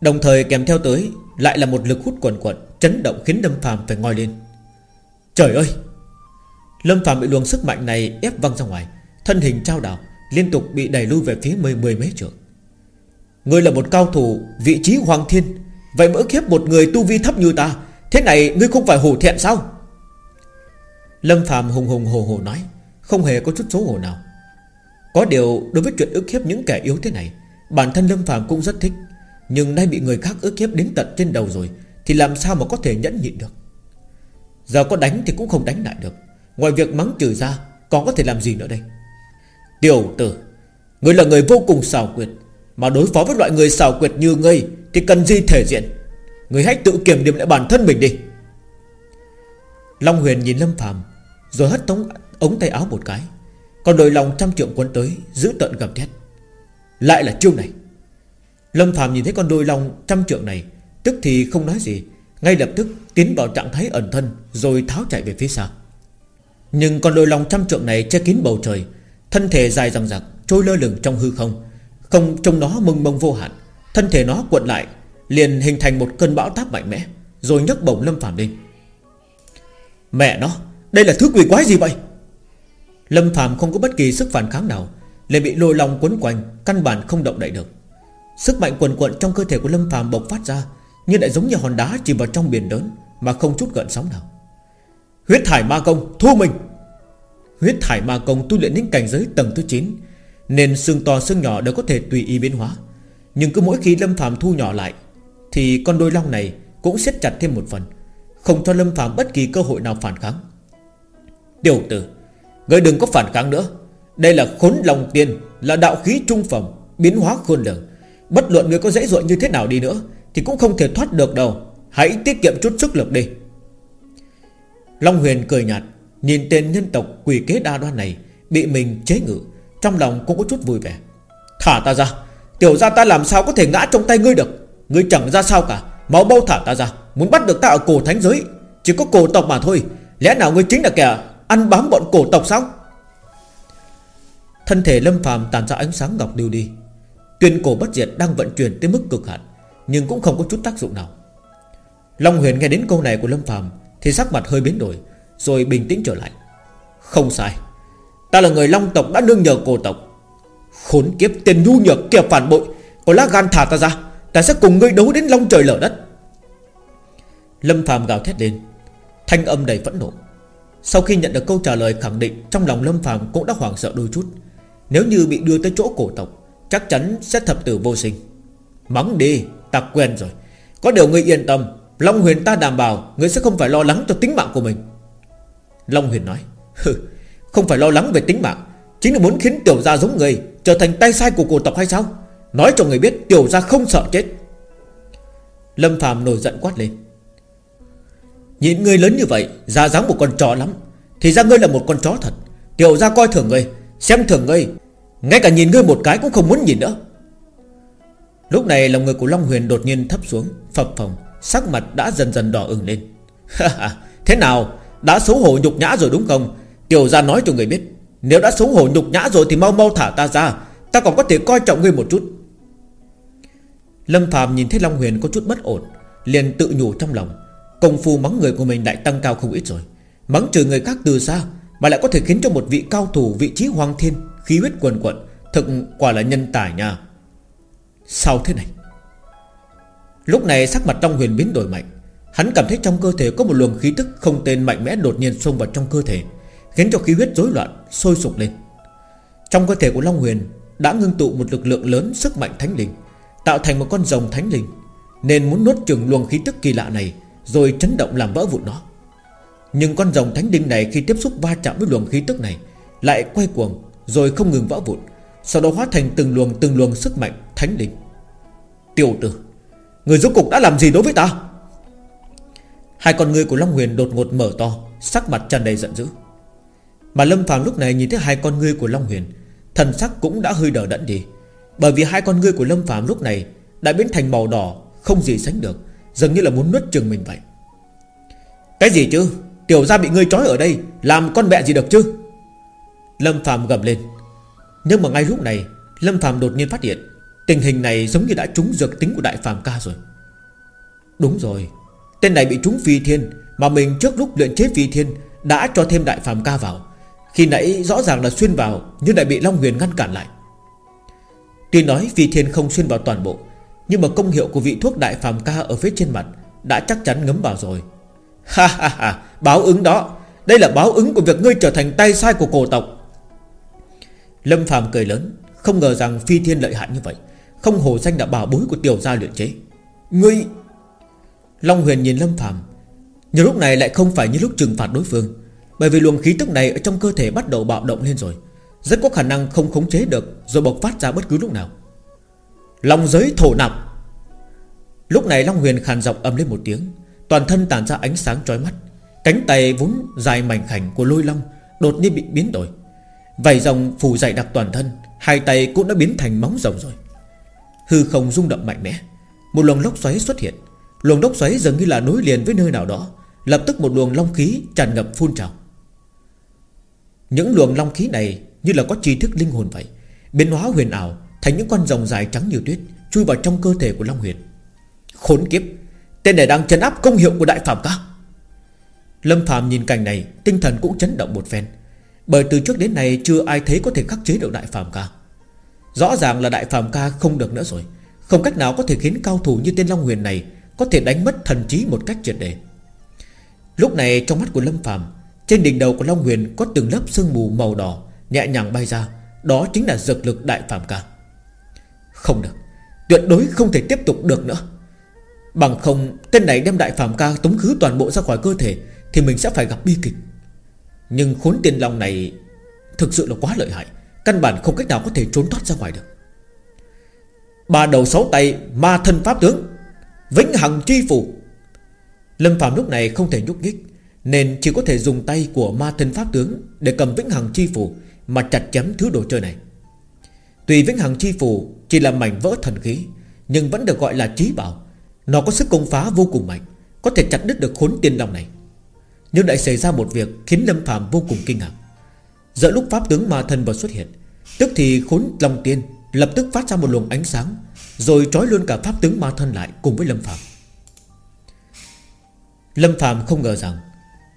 Đồng thời kèm theo tới, Lại là một lực hút quần quận Chấn động khiến Lâm Phạm phải ngoi lên. Trời ơi! Lâm Phạm bị luồng sức mạnh này ép văng ra ngoài, Thân hình trao đảo, Liên tục bị đẩy lui về phía mười mười mấy trượng. Ngươi là một cao thủ, Vị trí hoàng thiên, Vậy mỡ khiếp một người tu vi thấp như ta, Thế này ngươi không phải hổ thẹn sao? Lâm Phạm hùng hùng hồ hồ nói, Không hề có chút xấu hổ nào. Có điều đối với chuyện ức hiếp những kẻ yếu thế này, Bản thân Lâm Phạm cũng rất thích. Nhưng nay bị người khác ức hiếp đến tận trên đầu rồi, Thì làm sao mà có thể nhẫn nhịn được? Giờ có đánh thì cũng không đánh lại được. Ngoài việc mắng trừ ra, Còn có thể làm gì nữa đây? Tiểu tử Ngươi là người vô cùng xảo quyệt, Mà đối phó với loại người xảo quyệt như ngươi Thì cần gì thể diện? Ngươi hãy tự kiểm điểm lại bản thân mình đi. Long huyền nhìn Lâm Phạm rồi hất tống, ống tay áo một cái. Còn đôi lòng trăm trượng quân tới, Giữ tận gầm thét. Lại là chiêu này. Lâm Phạm nhìn thấy con đôi lòng trăm trượng này, Tức thì không nói gì. Ngay lập tức tiến vào trạng thái ẩn thân, Rồi tháo chạy về phía xa Nhưng con đôi lòng trăm trượng này che kín bầu trời, Thân thể dài dằng rạc Trôi lơ lửng trong hư không. Không trông nó mông mông vô hạn. Thân thể nó cuộn lại, Liền hình thành một cơn bão táp mạnh mẽ, Rồi nhấc bổng Lâm Phạm lên. Mẹ nó! Đây là thứ quỷ quái gì vậy? Lâm Phạm không có bất kỳ sức phản kháng nào, lại bị lôi lòng quấn quanh, Căn bản không động đậy được. Sức mạnh quần quận trong cơ thể của Lâm Phạm bộc phát ra, Nhưng lại giống như hòn đá chìm vào trong biển lớn, Mà không chút gợn sóng nào. Huyết thải ma công, thu mình! Huyết thải ma công tu luyện đến cảnh giới tầng thứ 9 Nên xương to xương nhỏ đều có thể tùy ý biến hóa. Nhưng cứ mỗi khi Lâm Phạm thu nhỏ lại, Thì con đôi long này cũng siết chặt thêm một phần, Không cho Lâm Phạm bất kỳ cơ hội nào phản kháng. Tiểu tử Ngươi đừng có phản kháng nữa. Đây là khốn lòng tiên, Là đạo khí trung phẩm, Biến hóa khôn lường. Bất luận ngươi có dễ dội như thế nào đi nữa, Thì cũng không thể thoát được đâu. Hãy tiết kiệm chút sức lực đi. Long Huyền cười nhạt, Nhìn tên nhân tộc quỷ kế đa đoan này, Bị mình chế ngự, Trong lòng cũng có chút vui vẻ. Thả ta ra, Tiểu ra ta làm sao có thể ngã trong tay ngươi được? Ngươi chẳng ra sao cả, Máu bao thả ta ra, Muốn bắt được ta ở cổ thánh giới. Chỉ có cổ tộc mà thôi, Lẽ nào ngươi chính là kẻ ăn bám bọn cổ tộc sao? Thân thể lâm phàm tàn ra ánh sáng ngọc lưu đi. Tuyên cổ bất diệt đang vận chuyển tới mức cực hạn, Nhưng cũng không có chút tác dụng nào. Long huyền nghe đến câu này của lâm phàm Thì sắc mặt hơi biến đổi, rồi bình tĩnh trở lại. Không sai. Ta là người long tộc đã nương nhờ cổ tộc. Khốn kiếp tiền nhu nhược kẻ phản bội. Có lá gan thả ta ra, Ta sẽ cùng ngươi đấu đến long trời lở đất. Lâm phàm gào thét lên. Thanh âm đầy phẫn nộ. Sau khi nhận được câu trả lời khẳng định, Trong lòng Lâm Phàm cũng đã hoảng sợ đôi chút. Nếu như bị đưa tới chỗ cổ tộc, Chắc chắn sẽ thập tử vô sinh. Mắng đi, ta quen rồi. Có điều ngươi yên tâm, Long Huyền ta đảm bảo Ngươi sẽ không phải lo lắng cho tính mạng của mình. Long Huyền nói Không phải lo lắng về tính mạng, Chính là muốn khiến tiểu gia giống người Trở thành tay sai của cổ tộc hay sao? Nói cho người biết tiểu gia không sợ chết. Lâm Phạm nổi giận quát lên Nhìn ngươi lớn như vậy Ra dáng một con chó lắm. Thì ra ngươi là một con chó thật. Tiểu gia coi thường ngươi, Xem thường ngươi. Ngay cả nhìn ngươi một cái cũng không muốn nhìn nữa. Lúc này lòng người của Long Huyền đột nhiên thấp xuống, Phập phồng, Sắc mặt đã dần dần đỏ ửng lên. Thế nào? Đã xấu hổ nhục nhã rồi đúng không? Tiểu gia nói cho người biết, Nếu đã xấu hổ nhục nhã rồi thì mau mau thả ta ra. Ta còn có thể coi trọng ngươi một chút. Lâm Phạm nhìn thấy Long Huyền có chút bất ổn, Liền tự nhủ trong lòng. Công phu mắng người của mình lại tăng cao không ít rồi. Mắng trừ người khác từ xa, Mà lại có thể khiến cho một vị cao thủ, vị trí hoàng thiên, Khí huyết quần quận, Thực quả là nhân tài nha. Sao thế này? Lúc này sắc mặt Long Huyền biến đổi mạnh. Hắn cảm thấy trong cơ thể có một luồng khí tức Không tên mạnh mẽ đột nhiên xông vào trong cơ thể, Khiến cho khí huyết rối loạn, Sôi sục lên. Trong cơ thể của Long Huyền Đã ngưng tụ một lực lượng lớn sức mạnh thánh linh, Tạo thành một con rồng thánh linh, Nên muốn nuốt chừng luồng khí tức kỳ lạ này rồi chấn động làm vỡ vụn nó. Nhưng con rồng thánh đinh này khi tiếp xúc va chạm với luồng khí tức này, Lại quay cuồng Rồi không ngừng vỡ vụn, Sau đó hóa thành từng luồng từng luồng sức mạnh thánh đinh. Tiểu tử, Người rốt cục đã làm gì đối với ta? Hai con ngươi của Long Huyền đột ngột mở to, Sắc mặt tràn đầy giận dữ. Mà Lâm Phàm lúc này nhìn thấy hai con ngươi của Long Huyền, Thần sắc cũng đã hơi đỡ đẫn đi, Bởi vì hai con ngươi của Lâm Phàm lúc này Đã biến thành màu đỏ, Không gì sánh được. Dường như là muốn nuốt chừng mình vậy. Cái gì chứ? Tiểu ra bị ngươi trói ở đây, Làm con mẹ gì được chứ? Lâm Phàm gầm lên. Nhưng mà ngay lúc này, Lâm Phàm đột nhiên phát hiện, Tình hình này giống như đã trúng dược tính của Đại Phàm ca rồi. Đúng rồi, Tên này bị trúng phi thiên, Mà mình trước lúc luyện chế phi thiên Đã cho thêm Đại Phàm ca vào. Khi nãy rõ ràng là xuyên vào, Nhưng lại bị Long Huyền ngăn cản lại. Tuy nói phi thiên không xuyên vào toàn bộ nhưng mà công hiệu của vị thuốc Đại Phàm ca Ở phía trên mặt Đã chắc chắn ngấm vào rồi. Ha ha ha, Báo ứng đó. Đây là báo ứng của việc ngươi trở thành tay sai của cổ tộc. Lâm Phàm cười lớn, Không ngờ rằng phi thiên lợi hại như vậy. Không hồ danh đã bảo bối của tiểu gia luyện chế. Ngươi Long huyền nhìn Lâm Phạm Nhưng lúc này lại không phải như lúc trừng phạt đối phương. Bởi vì luồng khí tức này ở trong cơ thể bắt đầu bạo động lên rồi. Rất có khả năng không khống chế được, Rồi bộc phát ra bất cứ lúc nào. Long giới thổ nạp. Lúc này Long huyền khàn giọng âm lên một tiếng, Toàn thân tản ra ánh sáng chói mắt, Cánh tay vốn dài mảnh khảnh của lôi long Đột nhiên bị biến đổi. Vảy rồng phủ dày đặc toàn thân, Hai tay cũng đã biến thành móng rồng rồi. Hư không rung động mạnh mẽ, Một luồng lốc xoáy xuất hiện. Luồng lốc xoáy dường như là nối liền với nơi nào đó, Lập tức một luồng long khí tràn ngập phun trào. Những luồng long khí này Như là có tri thức linh hồn vậy, Biến hóa huyền ảo Thành những con rồng dài trắng như tuyết, Chui vào trong cơ thể của Long Huyền. Khốn kiếp, Tên này đang chấn áp công hiệu của Đại Phạm ca Lâm Phạm nhìn cảnh này, Tinh thần cũng chấn động một phen. Bởi từ trước đến nay chưa ai thấy có thể khắc chế được Đại Phạm ca. Rõ ràng là đại phàm ca không được nữa rồi. Không cách nào có thể khiến cao thủ như tên Long Huyền này Có thể đánh mất thần trí một cách triệt đề Lúc này trong mắt của Lâm phàm, Trên đỉnh đầu của Long Huyền Có từng lớp sương mù màu đỏ Nhẹ nhàng bay ra. Đó chính là dược lực đại phàm ca. Không được. Tuyệt đối không thể tiếp tục được nữa. Bằng không, tên này đem đại phàm ca Tống khứ toàn bộ ra khỏi cơ thể, Thì mình sẽ phải gặp bi kịch. Nhưng khốn tiền lòng này Thực sự là quá lợi hại, Căn bản không cách nào có thể trốn thoát ra ngoài được. Ba đầu sáu tay, Ma thân pháp tướng, Vĩnh hằng chi phủ. Lâm Phạm lúc này không thể nhúc nhích, Nên chỉ có thể dùng tay của ma thân pháp tướng Để cầm vĩnh hằng chi phủ, Mà chặt chém thứ đồ chơi này. Tùy vĩnh hằng chi phủ chỉ là mảnh vỡ thần khí, Nhưng vẫn được gọi là trí bảo. Nó có sức công phá vô cùng mạnh, Có thể chặt đứt được khốn tiên long này. Nhưng lại xảy ra một việc Khiến Lâm Phạm vô cùng kinh ngạc. Giữa lúc pháp tướng ma thân vừa xuất hiện, Tức thì khốn Long Tiên Lập tức phát ra một luồng ánh sáng, Rồi trói luôn cả pháp tướng ma thân lại cùng với Lâm Phạm Lâm Phạm không ngờ rằng,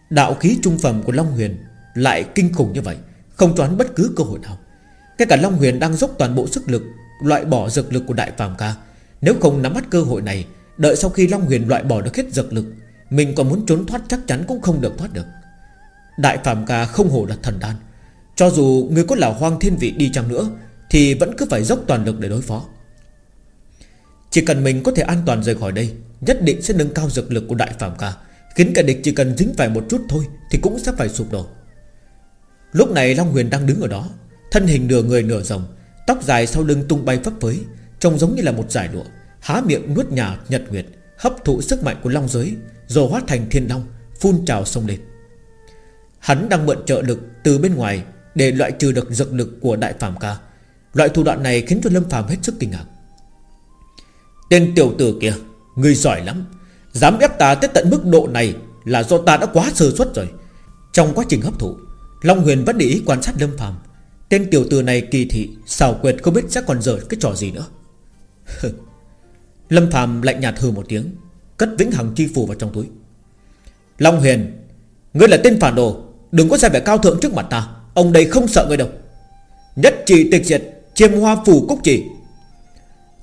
Đạo khí trung phẩm của Long Huyền Lại kinh khủng như vậy, Không choán bất cứ cơ hội nào. Cái cả Long Huyền đang dốc toàn bộ sức lực Loại bỏ dược lực của Đại Phạm ca. Nếu không nắm bắt cơ hội này, Đợi sau khi Long Huyền loại bỏ được hết dược lực, Mình còn muốn trốn thoát chắc chắn cũng không được thoát được. Đại Phạm Ca không hổ là thần đan. Cho dù người có là hoang thiên vị đi chăng nữa, Thì vẫn cứ phải dốc toàn lực để đối phó. Chỉ cần mình có thể an toàn rời khỏi đây, Nhất định sẽ nâng cao dược lực của Đại Phạm Ca. Khiến cả địch chỉ cần dính phải một chút thôi Thì cũng sẽ phải sụp đổ. Lúc này Long Huyền đang đứng ở đó, Thân hình nửa người nửa rồng Tóc dài sau lưng tung bay phấp phới, Trông giống như là một giải lụa Há miệng nuốt nhà nhật nguyệt, Hấp thụ sức mạnh của long giới Rồi hóa thành thiên long, Phun trào sông lên. Hắn đang mượn trợ lực từ bên ngoài Để loại trừ được dược lực của đại phàm ca. Loại thủ đoạn này khiến cho Lâm phàm hết sức kinh ngạc. Tên tiểu tử kia Người giỏi lắm, Dám ép ta tới tận mức độ này Là do ta đã quá sơ suất rồi. Trong quá trình hấp thụ, Long Huyền vẫn để ý quan sát Lâm phàm Tên tiểu tử này kỳ thị, xảo quyệt không biết sẽ còn dở cái trò gì nữa. Lâm phàm lạnh nhạt hừ một tiếng, Cất vĩnh hằng chi phù vào trong túi. Long Huyền, Ngươi là tên phản đồ, Đừng có ra vẻ cao thượng trước mặt ta, Ông đây không sợ ngươi đâu. Nhất trì tịch diệt, Chiêm hoa phủ cúc trì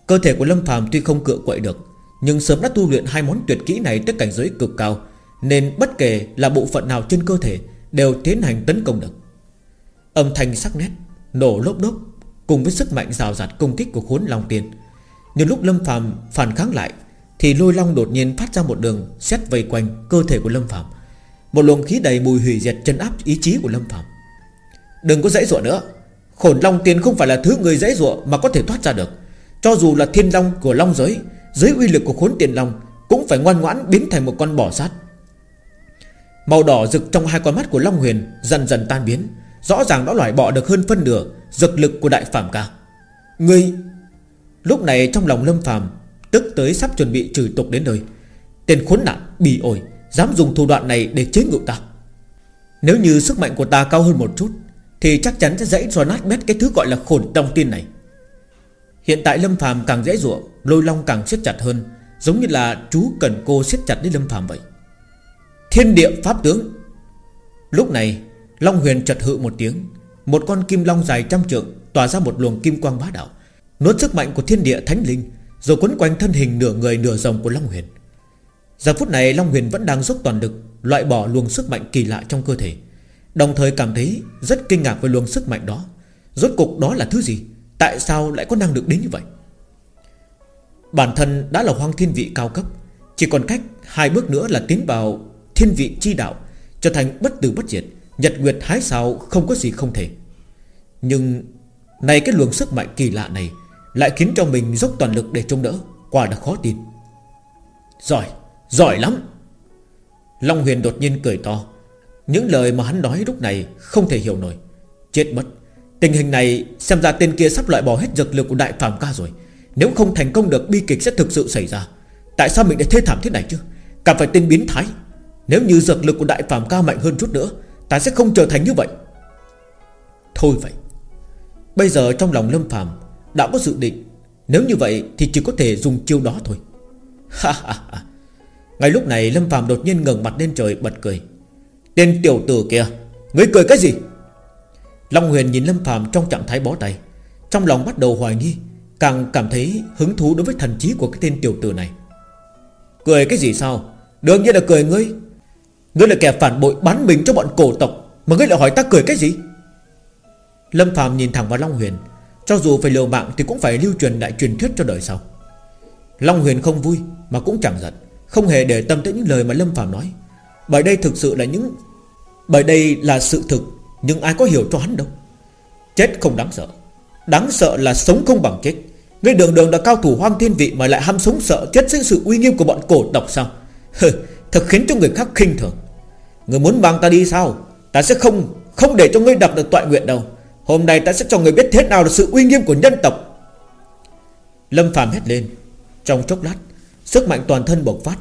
Cơ thể của Lâm phàm tuy không cựa quậy được, Nhưng sớm đã tu luyện hai món tuyệt kỹ này Tới cảnh giới cực cao, Nên bất kể là bộ phận nào trên cơ thể Đều tiến hành tấn công được. Âm thanh sắc nét, Nổ lốp đốp, Cùng với sức mạnh rào rạt công kích của khốn Long Tiên. Nhưng lúc Lâm phàm phản kháng lại, Thì lôi long đột nhiên phát ra một đường Xét vây quanh cơ thể của Lâm phàm. Một luồng khí đầy mùi hủy diệt chân áp ý chí của Lâm phàm. Đừng có dãy dọa nữa. Khổn Long Tiên không phải là thứ người dãy dọa Mà có thể thoát ra được. Cho dù là thiên long của long giới, Dưới uy lực của khốn tiền long Cũng phải ngoan ngoãn biến thành một con bò sát. Màu đỏ rực trong hai con mắt của Long Huyền Dần dần tan biến. Rõ ràng đã loại bỏ được hơn phân nửa Dược lực của đại phạm ca. Ngươi, Lúc này trong lòng Lâm Phàm Tức tới sắp chuẩn bị trừ tục đến nơi. Tên khốn nạn, bỉ ổi, Dám dùng thủ đoạn này để chế ngự ta. Nếu như sức mạnh của ta cao hơn một chút, Thì chắc chắn sẽ dễ cho nát bét Cái thứ gọi là khổn trong tin này. Hiện tại Lâm Phàm càng dễ dụa Lôi long càng siết chặt hơn, Giống như là chú cần cô siết chặt đến Lâm Phàm vậy. Thiên địa pháp tướng. Lúc này Long huyền chật hự một tiếng. Một con kim long dài trăm trượng Tỏa ra một luồng kim quang bá đạo, Nuốt sức mạnh của thiên địa thánh linh, Rồi quấn quanh thân hình nửa người nửa rồng của Long huyền. Giờ phút này, Long huyền vẫn đang dốc toàn lực Loại bỏ luồng sức mạnh kỳ lạ trong cơ thể, Đồng thời cảm thấy rất kinh ngạc với luồng sức mạnh đó. Rốt cục đó là thứ gì? Tại sao lại có năng lực đến như vậy? Bản thân đã là hoang thiên vị cao cấp, Chỉ còn cách hai bước nữa là tiến vào Thiên vị chi đạo, Trở thành bất tử bất diệt. Nhật Nguyệt hái sao không có gì không thể. Nhưng Này cái luồng sức mạnh kỳ lạ này Lại khiến cho mình dốc toàn lực để trông đỡ Quả là khó tin. Giỏi, giỏi lắm. Long Huyền đột nhiên cười to. Những lời mà hắn nói lúc này Không thể hiểu nổi. Chết mất. Tình hình này xem ra tên kia sắp loại bỏ hết dược lực của đại phàm ca rồi. Nếu không thành công được bi kịch sẽ thực sự xảy ra. Tại sao mình lại thê thảm thế này chứ? Cả phải tên biến thái. Nếu như dược lực của đại phàm ca mạnh hơn chút nữa Ta sẽ không trở thành như vậy. Thôi vậy. Bây giờ trong lòng Lâm Phàm Đã có dự định, Nếu như vậy thì chỉ có thể dùng chiêu đó thôi. Ha ha ha. Ngay lúc này Lâm Phàm đột nhiên ngẩng mặt lên trời bật cười. Tên tiểu tử kia, Ngươi cười cái gì? Long Huyền nhìn Lâm Phàm trong trạng thái bó tay, Trong lòng bắt đầu hoài nghi, Càng cảm thấy hứng thú đối với thần trí của cái tên tiểu tử này. Cười cái gì sao? Đương nhiên là cười ngươi. Ngươi là kẻ phản bội bán mình cho bọn cổ tộc, Mà ngươi lại hỏi ta cười cái gì? Lâm Phạm nhìn thẳng vào Long Huyền, Cho dù phải liều mạng thì cũng phải lưu truyền đại truyền thuyết cho đời sau. Long Huyền không vui Mà cũng chẳng giận, Không hề để tâm tới những lời mà Lâm Phạm nói. Bởi đây thực sự là những, Bởi đây là sự thực, Nhưng ai có hiểu cho hắn đâu. Chết không đáng sợ Đáng sợ là sống không bằng chết. Ngươi đường đường là cao thủ hoang thiên vị Mà lại ham sống sợ chết sinh sự uy nghiêm của bọn cổ tộc sao? Thật khiến cho người khác khinh thường. Người muốn mang ta đi sao? Ta sẽ không không để cho ngươi đập được tọa nguyện đâu. Hôm nay ta sẽ cho người biết thế nào là sự uy nghiêm của nhân tộc. Lâm phàm hét lên. Trong chốc lát, Sức mạnh toàn thân bộc phát.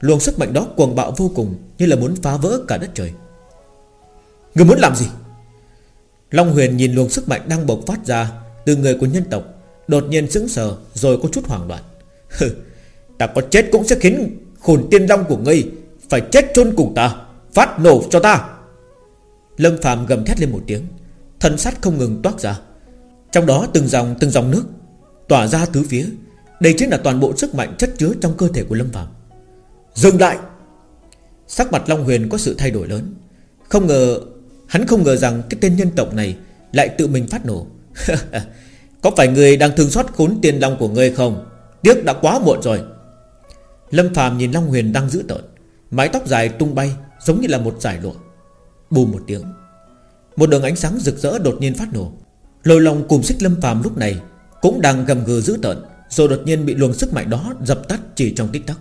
Luồng sức mạnh đó cuồng bạo vô cùng, Như là muốn phá vỡ cả đất trời. Người muốn làm gì? Long huyền nhìn luồng sức mạnh đang bộc phát ra Từ người của nhân tộc, Đột nhiên sững sờ, rồi có chút hoảng loạn. Ta có chết cũng sẽ khiến Khổn tiên long của ngươi, Phải chết chôn cùng ta, Phát nổ cho ta. Lâm Phạm gầm thét lên một tiếng, Thân sát không ngừng toát ra. Trong đó từng dòng từng dòng nước Tỏa ra tứ phía, Đây chính là toàn bộ sức mạnh chất chứa trong cơ thể của Lâm Phạm Dừng lại! Sắc mặt Long Huyền có sự thay đổi lớn. Không ngờ, Hắn không ngờ rằng cái tên nhân tộc này Lại tự mình phát nổ. Có phải người đang thương xót khốn tiền long của ngươi không? Tiếc đã quá muộn rồi. Lâm Phạm nhìn Long Huyền đang giữ tợn Mái tóc dài tung bay Giống như là một giải lụa. Bù một tiếng, Một đường ánh sáng rực rỡ đột nhiên phát nổ. Lôi lòng cùng xích Lâm Phạm lúc này Cũng đang gầm gừ giữ tợn, Rồi đột nhiên bị luồng sức mạnh đó dập tắt chỉ trong tích tắc.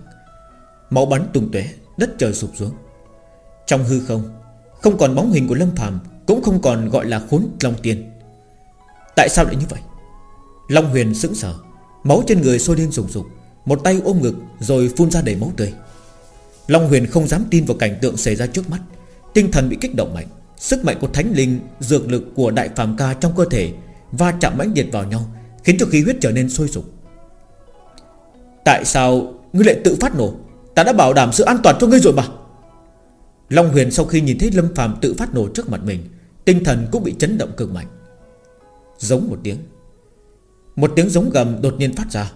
Máu bắn tung tóe, Đất trời sụp xuống. Trong hư không Không còn bóng hình của Lâm Phạm Cũng không còn gọi là khốn Long Tiên. Tại sao lại như vậy? Long Huyền sững sờ, Máu trên người sôi lên rùng rục một tay ôm ngực rồi phun ra đầy máu tươi. Long Huyền không dám tin vào cảnh tượng xảy ra trước mắt. Tinh thần bị kích động mạnh, Sức mạnh của thánh linh, Dược lực của đại phàm ca trong cơ thể Va chạm mãnh liệt vào nhau, Khiến cho khí huyết trở nên sôi sục. Tại sao ngươi lại tự phát nổ? Ta đã bảo đảm sự an toàn cho ngươi rồi mà. Long Huyền sau khi nhìn thấy Lâm Phàm tự phát nổ trước mặt mình, Tinh thần cũng bị chấn động cực mạnh. Giống một tiếng. Một tiếng giống gầm đột nhiên phát ra.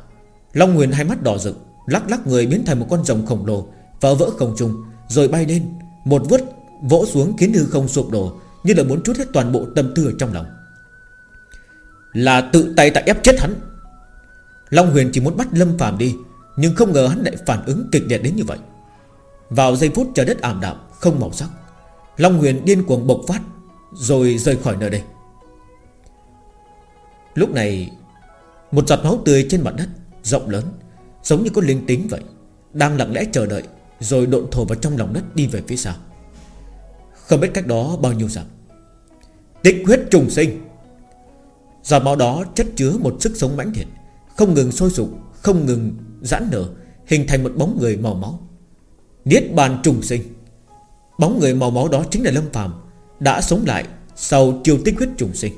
Long Huyền hai mắt đỏ rực, Lắc lắc người biến thành một con rồng khổng lồ Vỡ vỡ không trung, Rồi bay lên, Một vút vỗ xuống khiến hư không sụp đổ, Như là muốn chút hết toàn bộ tâm tư ở trong lòng. Là tự tay tại ép chết hắn. Long Huyền chỉ muốn bắt Lâm Phàm đi, Nhưng không ngờ hắn lại phản ứng kịch liệt đến như vậy. Vào giây phút trời đất ảm đạm, Không màu sắc, Long Huyền điên cuồng bộc phát, Rồi rời khỏi nơi đây. Lúc này, Một giọt máu tươi trên mặt đất Rộng lớn, Giống như có linh tính vậy, Đang lặng lẽ chờ đợi, Rồi độn thổ vào trong lòng đất đi về phía sau Không biết cách đó bao nhiêu dặm. Tích huyết trùng sinh. Giọt máu đó chất chứa một sức sống mãnh liệt, Không ngừng sôi sục, Không ngừng giãn nở, Hình thành một bóng người màu máu. Niết bàn trùng sinh. Bóng người màu máu đó chính là Lâm phàm, Đã sống lại sau chiêu tích huyết trùng sinh.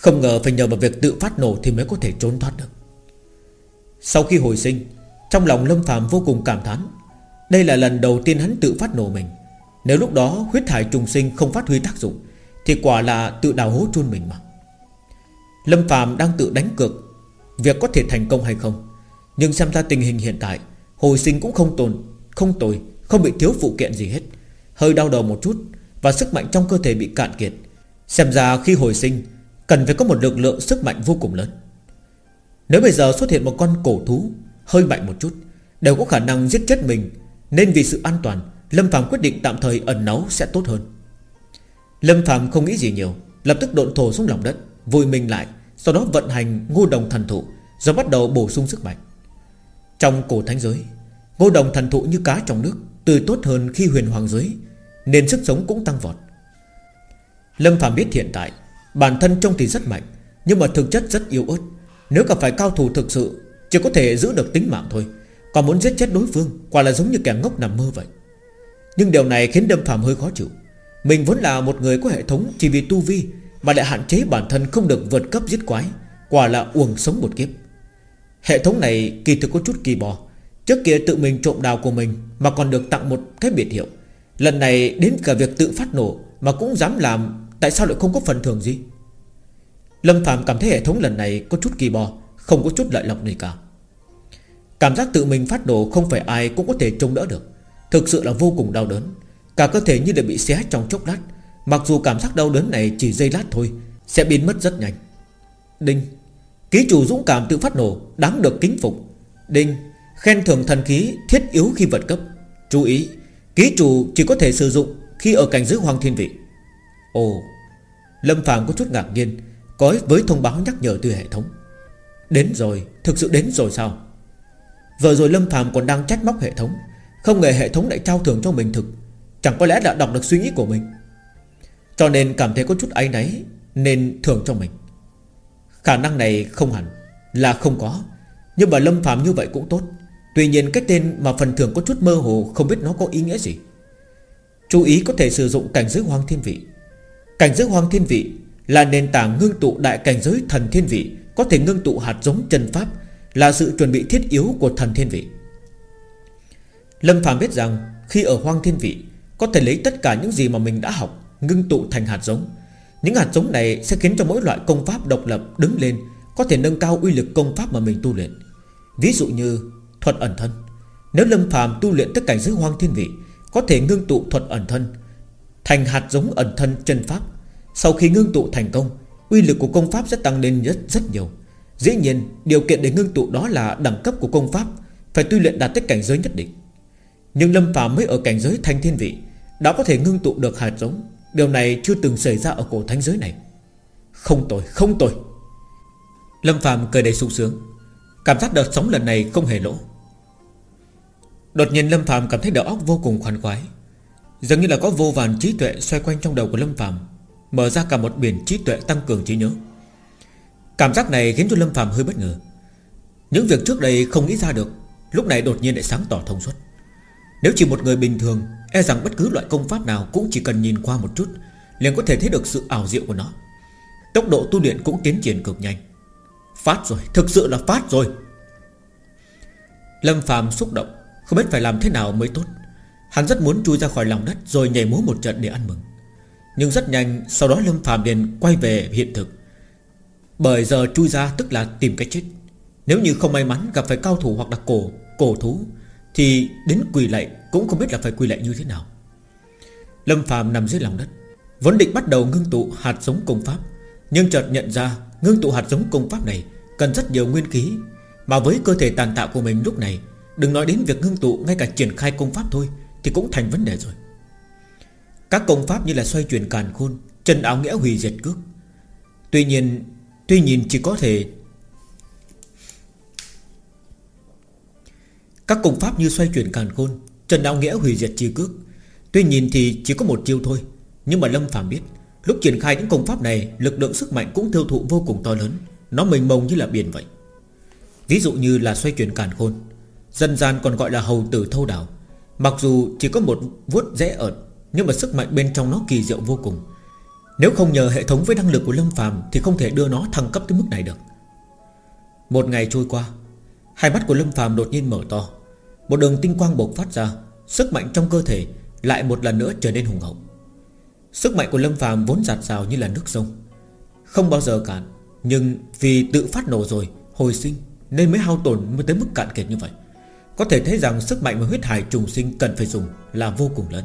Không ngờ phải nhờ vào việc tự phát nổ Thì mới có thể trốn thoát được. Sau khi hồi sinh, Trong lòng Lâm phàm vô cùng cảm thán. Đây là lần đầu tiên hắn tự phát nổ mình. Nếu lúc đó huyết thải trùng sinh không phát huy tác dụng, Thì quả là tự đào hố chôn mình mà. Lâm phàm đang tự đánh cược Việc có thể thành công hay không. Nhưng xem ra tình hình hiện tại, Hồi sinh cũng không tồn, Không tồi, Không bị thiếu phụ kiện gì hết. Hơi đau đầu một chút Và sức mạnh trong cơ thể bị cạn kiệt. Xem ra khi hồi sinh Cần phải có một lực lượng sức mạnh vô cùng lớn. Nếu bây giờ xuất hiện một con cổ thú Hơi mạnh một chút, Đều có khả năng giết chết mình, Nên vì sự an toàn, Lâm Phạm quyết định tạm thời ẩn náu sẽ tốt hơn. Lâm Phạm không nghĩ gì nhiều, Lập tức độn thổ xuống lòng đất, Vùi mình lại, Sau đó vận hành ngô đồng thần thụ, Rồi bắt đầu bổ sung sức mạnh. Trong cổ thánh giới, Ngô đồng thần thụ như cá trong nước, Tươi tốt hơn khi huyền hoàng giới, Nên sức sống cũng tăng vọt. Lâm Phạm biết hiện tại Bản thân trông thì rất mạnh, Nhưng mà thực chất rất yếu ớt. Nếu gặp phải cao thủ thực sự, Chỉ có thể giữ được tính mạng thôi. Còn muốn giết chết đối phương, Quả là giống như kẻ ngốc nằm mơ vậy. Nhưng điều này khiến đâm Phạm hơi khó chịu. Mình vốn là một người có hệ thống Chỉ vì tu vi Mà lại hạn chế bản thân không được vượt cấp giết quái, Quả là uổng sống một kiếp. Hệ thống này kỳ thực có chút kỳ bò. Trước kia tự mình trộm đào của mình Mà còn được tặng một cái biệt hiệu. Lần này đến cả việc tự phát nổ Mà cũng dám làm Tại sao lại không có phần thưởng gì? Lâm Phạm cảm thấy hệ thống lần này có chút kỳ bò, Không có chút lợi lộc gì cả. Cảm giác tự mình phát nổ Không phải ai cũng có thể trông đỡ được. Thực sự là vô cùng đau đớn. Cả cơ thể như đã bị xé trong chốc lát. Mặc dù cảm giác đau đớn này chỉ giây lát thôi, Sẽ biến mất rất nhanh. Đinh. Ký chủ dũng cảm tự phát nổ Đáng được kính phục. Đinh. Khen thưởng thần khí thiết yếu khi vật cấp. Chú ý, Ký chủ chỉ có thể sử dụng Khi ở cảnh giới hoàng thiên vị. Ồ, Lâm Phạm có chút ngạc nhiên, Có với thông báo nhắc nhở từ hệ thống. Đến rồi, Thực sự đến rồi sao? Vừa rồi Lâm Phạm còn đang trách móc hệ thống, Không ngờ hệ thống lại trao thưởng cho mình thực. Chẳng có lẽ đã đọc được suy nghĩ của mình. Cho nên cảm thấy có chút áy náy, Nên thưởng cho mình. Khả năng này không hẳn Là không có, Nhưng mà Lâm Phạm như vậy cũng tốt. Tuy nhiên cái tên mà phần thưởng có chút mơ hồ Không biết nó có ý nghĩa gì. Chú ý có thể sử dụng cảnh giới hoang thiên vị. Cảnh giới hoang thiên vị Là nền tảng ngưng tụ đại cảnh giới thần thiên vị, Có thể ngưng tụ hạt giống chân pháp, Là sự chuẩn bị thiết yếu của thần thiên vị. Lâm Phạm biết rằng Khi ở hoang thiên vị, Có thể lấy tất cả những gì mà mình đã học, Ngưng tụ thành hạt giống. Những hạt giống này sẽ khiến cho mỗi loại công pháp độc lập đứng lên, Có thể nâng cao uy lực công pháp mà mình tu luyện. Ví dụ như thuật ẩn thân. Nếu Lâm phàm tu luyện tất cảnh giới hoang thiên vị, Có thể ngưng tụ thuật ẩn thân Thành hạt giống ẩn thân chân pháp. Sau khi ngưng tụ thành công, Uy lực của công pháp sẽ tăng lên rất rất nhiều. Dĩ nhiên, điều kiện để ngưng tụ đó là Đẳng cấp của công pháp, Phải tu luyện đạt tới cảnh giới nhất định. Nhưng Lâm phàm mới ở cảnh giới thanh thiên vị, Đã có thể ngưng tụ được hạt giống. Điều này chưa từng xảy ra ở cổ thánh giới này. Không tồi không tồi. Lâm phàm cười đầy sung sướng. Cảm giác đợt sóng lần này không hề lỗ. Đột nhiên Lâm phàm cảm thấy đầu óc vô cùng khoan khoái. Dường như là có vô vàn trí tuệ xoay quanh trong đầu của Lâm phàm, Mở ra cả một biển trí tuệ tăng cường trí nhớ. Cảm giác này khiến cho Lâm phàm hơi bất ngờ. Những việc trước đây không nghĩ ra được, Lúc này đột nhiên lại sáng tỏ thông suốt. Nếu chỉ một người bình thường E rằng bất cứ loại công pháp nào Cũng chỉ cần nhìn qua một chút, liền có thể thấy được sự ảo diệu của nó. Tốc độ tu luyện cũng tiến triển cực nhanh. Phát rồi, Thực sự là phát rồi. Lâm phàm xúc động, Không biết phải làm thế nào mới tốt. Hắn rất muốn chui ra khỏi lòng đất Rồi nhảy múa một trận để ăn mừng. Nhưng rất nhanh, Sau đó Lâm phàm liền quay về hiện thực. Bởi giờ chui ra tức là tìm cái chết. Nếu như không may mắn gặp phải cao thủ hoặc là cổ Cổ thú, Thì đến quỳ lạy Cũng không biết là phải quỳ lạy như thế nào. Lâm phàm nằm dưới lòng đất. Vốn định bắt đầu ngưng tụ hạt giống công pháp, Nhưng chợt nhận ra Ngưng tụ hạt giống công pháp này Cần rất nhiều nguyên khí. Mà với cơ thể tàn tạo của mình lúc này, Đừng nói đến việc ngưng tụ, ngay cả triển khai công pháp thôi thì cũng thành vấn đề rồi. Các công pháp như là xoay chuyển càn khôn, Chân áo nghĩa hủy diệt cước. Tuy nhiên Tuy nhiên chỉ có thể Các công pháp như xoay chuyển càn khôn Trần áo nghĩa hủy diệt chi cước. Tuy nhìn thì chỉ có một chiêu thôi, Nhưng mà Lâm Phạm biết, Lúc triển khai những công pháp này, Lực lượng sức mạnh cũng tiêu thụ vô cùng to lớn. Nó mênh mông như là biển vậy. Ví dụ như là xoay chuyển càn khôn, Dân gian còn gọi là hầu tử thâu đảo. Mặc dù chỉ có một vuốt rẽ ợt, Nhưng mà sức mạnh bên trong nó kỳ diệu vô cùng. Nếu không nhờ hệ thống với năng lực của Lâm Phàm Thì không thể đưa nó thăng cấp tới mức này được. Một ngày trôi qua, Hai mắt của Lâm Phàm đột nhiên mở to. Một đường tinh quang bộc phát ra, Sức mạnh trong cơ thể Lại một lần nữa trở nên hùng hậu. Sức mạnh của Lâm Phàm vốn giạt rào như là nước sông. Không bao giờ cạn, Nhưng vì tự phát nổ rồi, Hồi sinh, Nên mới hao tổn mới tới mức cạn kiệt như vậy. Có thể thấy rằng sức mạnh mà huyết hải trùng sinh Cần phải dùng là vô cùng lớn.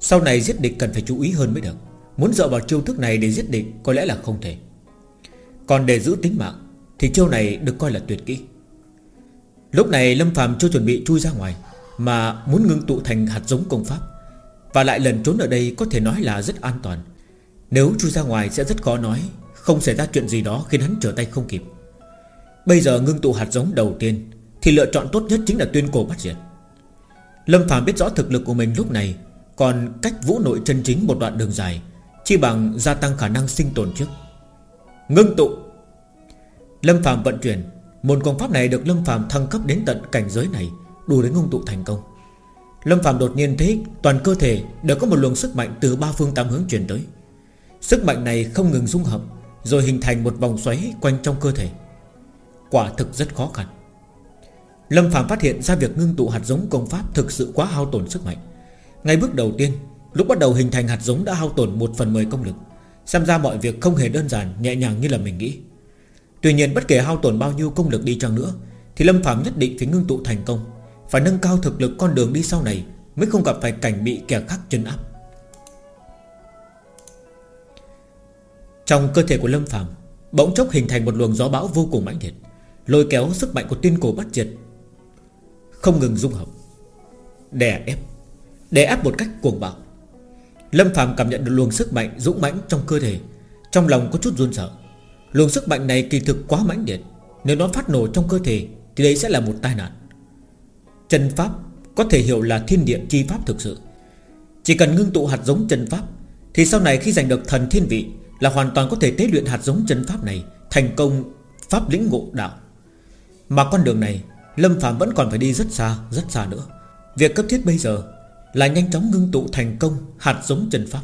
Sau này giết địch cần phải chú ý hơn mới được. Muốn dựa vào chiêu thức này để giết địch Có lẽ là không thể. Còn để giữ tính mạng Thì chiêu này được coi là tuyệt kỹ. Lúc này Lâm Phàm chưa chuẩn bị chui ra ngoài, Mà muốn ngưng tụ thành hạt giống công pháp. Và lại lần trốn ở đây có thể nói là rất an toàn. Nếu chui ra ngoài sẽ rất khó nói, Không xảy ra chuyện gì đó khiến hắn trở tay không kịp. Bây giờ ngưng tụ hạt giống đầu tiên thì lựa chọn tốt nhất chính là tuyên cổ bắt diệt. Lâm Phạm biết rõ thực lực của mình lúc này, Còn cách vũ nội chân chính một đoạn đường dài, Chi bằng gia tăng khả năng sinh tồn trước. Ngưng tụ. Lâm Phạm vận chuyển. Môn công pháp này được Lâm Phạm thăng cấp đến tận cảnh giới này, Đủ để ngưng tụ thành công. Lâm Phạm đột nhiên thấy toàn cơ thể Đều có một luồng sức mạnh từ ba phương tám hướng truyền tới. Sức mạnh này không ngừng dung hợp, Rồi hình thành một vòng xoáy quanh trong cơ thể. Quả thực rất khó khăn. Lâm Phạm phát hiện ra việc ngưng tụ hạt giống công pháp Thực sự quá hao tổn sức mạnh. Ngay bước đầu tiên, Lúc bắt đầu hình thành hạt giống đã hao tổn một phần mười công lực. Xem ra mọi việc không hề đơn giản, Nhẹ nhàng như là mình nghĩ. Tuy nhiên, bất kể hao tổn bao nhiêu công lực đi chăng nữa, Thì Lâm Phạm nhất định phải ngưng tụ thành công, phải nâng cao thực lực con đường đi sau này Mới không gặp phải cảnh bị kẻ khác chân áp. Trong cơ thể của Lâm Phạm, Bỗng chốc hình thành một luồng gió bão vô cùng mãnh liệt, Lôi kéo sức mạnh của tiên cổ bắt diệt không ngừng dung hợp. Đè ép Đè ép một cách cuồng bạo. Lâm Phạm cảm nhận được luồng sức mạnh, dũng mãnh trong cơ thể. Trong lòng có chút run sợ. Luồng sức mạnh này kỳ thực quá mãnh liệt. Nếu nó phát nổ trong cơ thể, Thì đây sẽ là một tai nạn. Chân pháp có thể hiểu là thiên địa chi pháp thực sự. Chỉ cần ngưng tụ hạt giống chân pháp, Thì sau này khi giành được thần thiên vị Là hoàn toàn có thể tế luyện hạt giống chân pháp này Thành công pháp lĩnh ngộ đạo. Mà con đường này Lâm Phạm vẫn còn phải đi rất xa Rất xa nữa. Việc cấp thiết bây giờ Là nhanh chóng ngưng tụ thành công hạt giống chân pháp.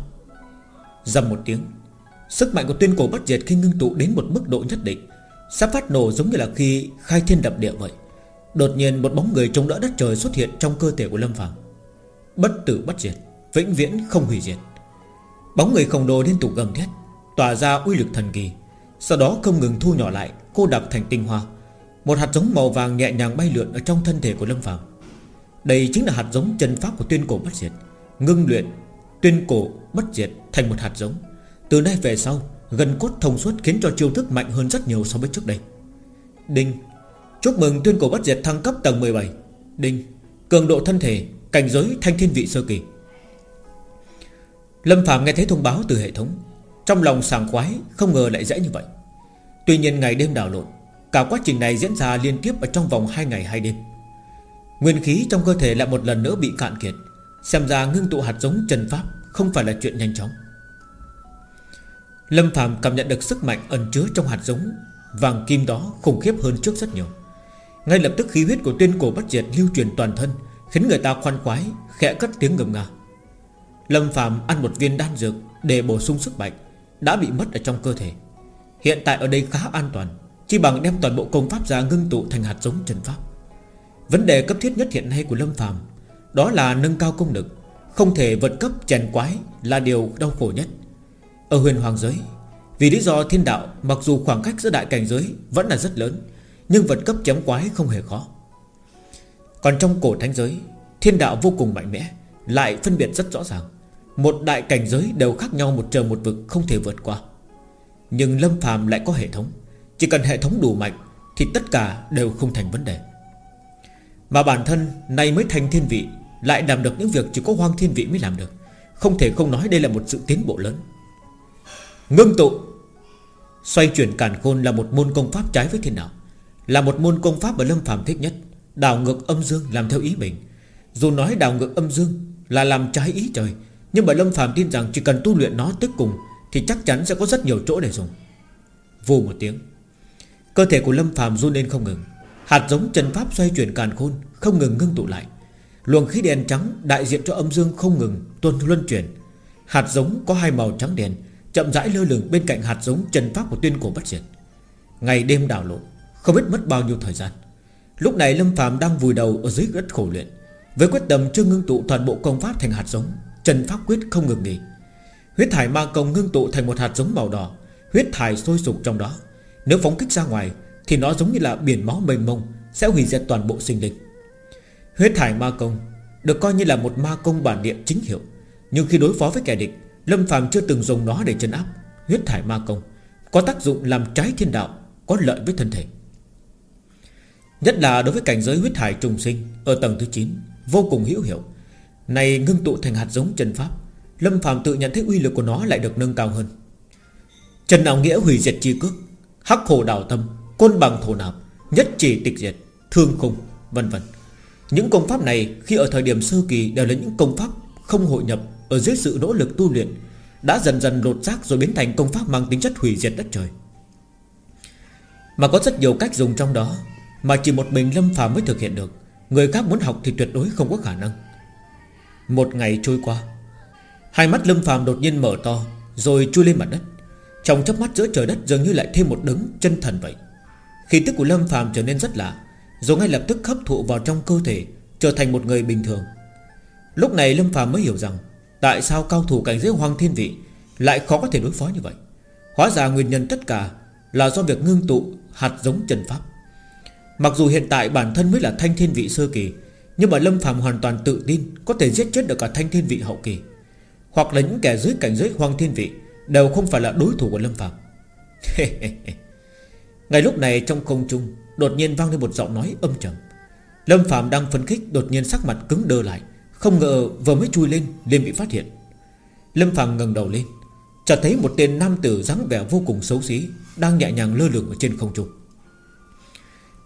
Dầm một tiếng Sức mạnh của tuyên cổ bất diệt khi ngưng tụ đến một mức độ nhất định Sắp phát nổ giống như là khi khai thiên đập địa vậy. Đột nhiên một bóng người chống đỡ đất trời xuất hiện trong cơ thể của Lâm Phạm, Bất tử bất diệt Vĩnh viễn không hủy diệt. Bóng người khổng lồ liên tục gầm thét Tỏa ra uy lực thần kỳ Sau đó không ngừng thu nhỏ lại Cô đặc thành tinh hoa. Một hạt giống màu vàng nhẹ nhàng bay lượn Ở trong thân thể của Lâm Phàm. Đây chính là hạt giống chân pháp của tuyên cổ bất diệt. Ngưng luyện, tuyên cổ bất diệt thành một hạt giống. Từ nay về sau Gần cốt thông suốt khiến cho chiêu thức mạnh hơn rất nhiều so với trước đây. Đinh. Chúc mừng tuyên cổ bất diệt thăng cấp tầng 17 Đinh. Cường độ thân thể, Cảnh giới thanh thiên vị sơ kỳ. Lâm Phạm nghe thấy thông báo từ hệ thống, Trong lòng sảng khoái, Không ngờ lại dễ như vậy. Tuy nhiên ngày đêm đảo lộn Cả quá trình này diễn ra liên tiếp ở trong vòng 2 ngày 2 đêm. Nguyên khí trong cơ thể lại một lần nữa bị cạn kiệt. Xem ra ngưng tụ hạt giống chân pháp Không phải là chuyện nhanh chóng. Lâm Phạm cảm nhận được sức mạnh ẩn chứa trong hạt giống. Vàng kim đó khủng khiếp hơn trước rất nhiều. Ngay lập tức khí huyết của tuyên cổ bất diệt lưu truyền toàn thân, Khiến người ta khoan khoái, Khẽ cất tiếng ngầm ngà Lâm Phạm ăn một viên đan dược Để bổ sung sức mạnh, Đã bị mất ở trong cơ thể. Hiện tại ở đây khá an toàn. Chỉ bằng đem toàn bộ công pháp ra ngưng tụ thành hạt giống chân pháp. Vấn đề cấp thiết nhất hiện nay của Lâm phàm Đó là nâng cao công lực, Không thể vượt cấp chèn quái Là điều đau khổ nhất. Ở huyền hoàng giới, Vì lý do thiên đạo, Mặc dù khoảng cách giữa đại cảnh giới Vẫn là rất lớn, Nhưng vượt cấp chém quái không hề khó. Còn trong cổ thánh giới, Thiên đạo vô cùng mạnh mẽ, Lại phân biệt rất rõ ràng. Một đại cảnh giới đều khác nhau một trời một vực Không thể vượt qua. Nhưng Lâm phàm lại có hệ thống. Chỉ cần hệ thống đủ mạnh Thì tất cả đều không thành vấn đề. Mà bản thân nay mới thành thiên vị, Lại làm được những việc chỉ có hoang thiên vị mới làm được. Không thể không nói đây là một sự tiến bộ lớn. Ngưng tụ, Xoay chuyển càn khôn là một môn công pháp trái với thiên đạo, Là một môn công pháp mà Lâm phàm thích nhất. Đảo ngược âm dương làm theo ý mình. Dù nói đảo ngược âm dương Là làm trái ý trời, Nhưng mà Lâm phàm tin rằng chỉ cần tu luyện nó tới cùng Thì chắc chắn sẽ có rất nhiều chỗ để dùng. Vù một tiếng. Cơ thể của Lâm phàm run lên không ngừng. Hạt giống chân pháp xoay chuyển càn khôn, Không ngừng ngưng tụ lại. Luồng khí đen trắng đại diện cho âm dương không ngừng, Tuân luân chuyển. Hạt giống có hai màu trắng đen, Chậm rãi lơ lửng bên cạnh hạt giống chân pháp của tuyên cổ bất diệt. Ngày đêm đảo lộn, Không biết mất bao nhiêu thời gian. Lúc này Lâm Phạm đang vùi đầu ở dưới đất khổ luyện. Với quyết tâm chưa ngưng tụ toàn bộ công pháp thành hạt giống Trần pháp quyết không ngừng nghỉ. Huyết thải ma công ngưng tụ thành một hạt giống màu đỏ. Huyết thải sôi sục trong đó. Nếu phóng kích ra ngoài, Thì nó giống như là biển máu mênh mông, Sẽ hủy diệt toàn bộ sinh linh. Huyết thải ma công Được coi như là một ma công bản địa chính hiệu, Nhưng khi đối phó với kẻ địch, Lâm phàm chưa từng dùng nó để chân áp. Huyết thải ma công Có tác dụng làm trái thiên đạo, Có lợi với thân thể. Nhất là đối với cảnh giới huyết thải trùng sinh Ở tầng thứ 9 Vô cùng hữu hiệu. Này ngưng tụ thành hạt giống chân pháp, Lâm phàm tự nhận thấy uy lực của nó lại được nâng cao hơn. Trần Đạo Nghĩa hủy diệt chi cước Hắc hồ đảo tâm, Côn bằng thổ nạp, Nhất chỉ tịch diệt, Thương khung, Vân vân. Những công pháp này khi ở thời điểm sơ kỳ Đều là những công pháp không hội nhập Ở dưới sự nỗ lực tu luyện, Đã dần dần lột xác rồi biến thành công pháp mang tính chất hủy diệt đất trời. Mà có rất nhiều cách dùng trong đó, mà chỉ một mình Lâm phàm mới thực hiện được, Người khác muốn học thì tuyệt đối không có khả năng. Một ngày trôi qua, Hai mắt Lâm phàm đột nhiên mở to, Rồi chui lên mặt đất. Trong chớp mắt giữa trời đất dường như lại thêm một đấng chân thần vậy. Khí tức của Lâm Phạm trở nên rất lạ, Rồi ngay lập tức hấp thụ vào trong cơ thể, Trở thành một người bình thường. Lúc này Lâm Phạm mới hiểu rằng, Tại sao cao thủ cảnh giới Hoàng thiên vị Lại khó có thể đối phó như vậy? Hóa ra nguyên nhân tất cả Là do việc ngưng tụ hạt giống chân pháp. Mặc dù hiện tại bản thân mới là thanh thiên vị sơ kỳ, Nhưng mà Lâm Phạm hoàn toàn tự tin Có thể giết chết được cả thanh thiên vị hậu kỳ, Hoặc là những kẻ dưới cảnh giới hoang thiên vị Đều không phải là đối thủ của Lâm Phạm. Ngay lúc này trong không trung, Đột nhiên vang lên một giọng nói âm trầm. Lâm Phạm đang phấn khích, Đột nhiên sắc mặt cứng đơ lại, Không ngờ vừa mới chui lên, liền bị phát hiện. Lâm Phạm ngẩng đầu lên, Chợt thấy một tên nam tử dáng vẻ vô cùng xấu xí, Đang nhẹ nhàng lơ lửng ở trên không trung.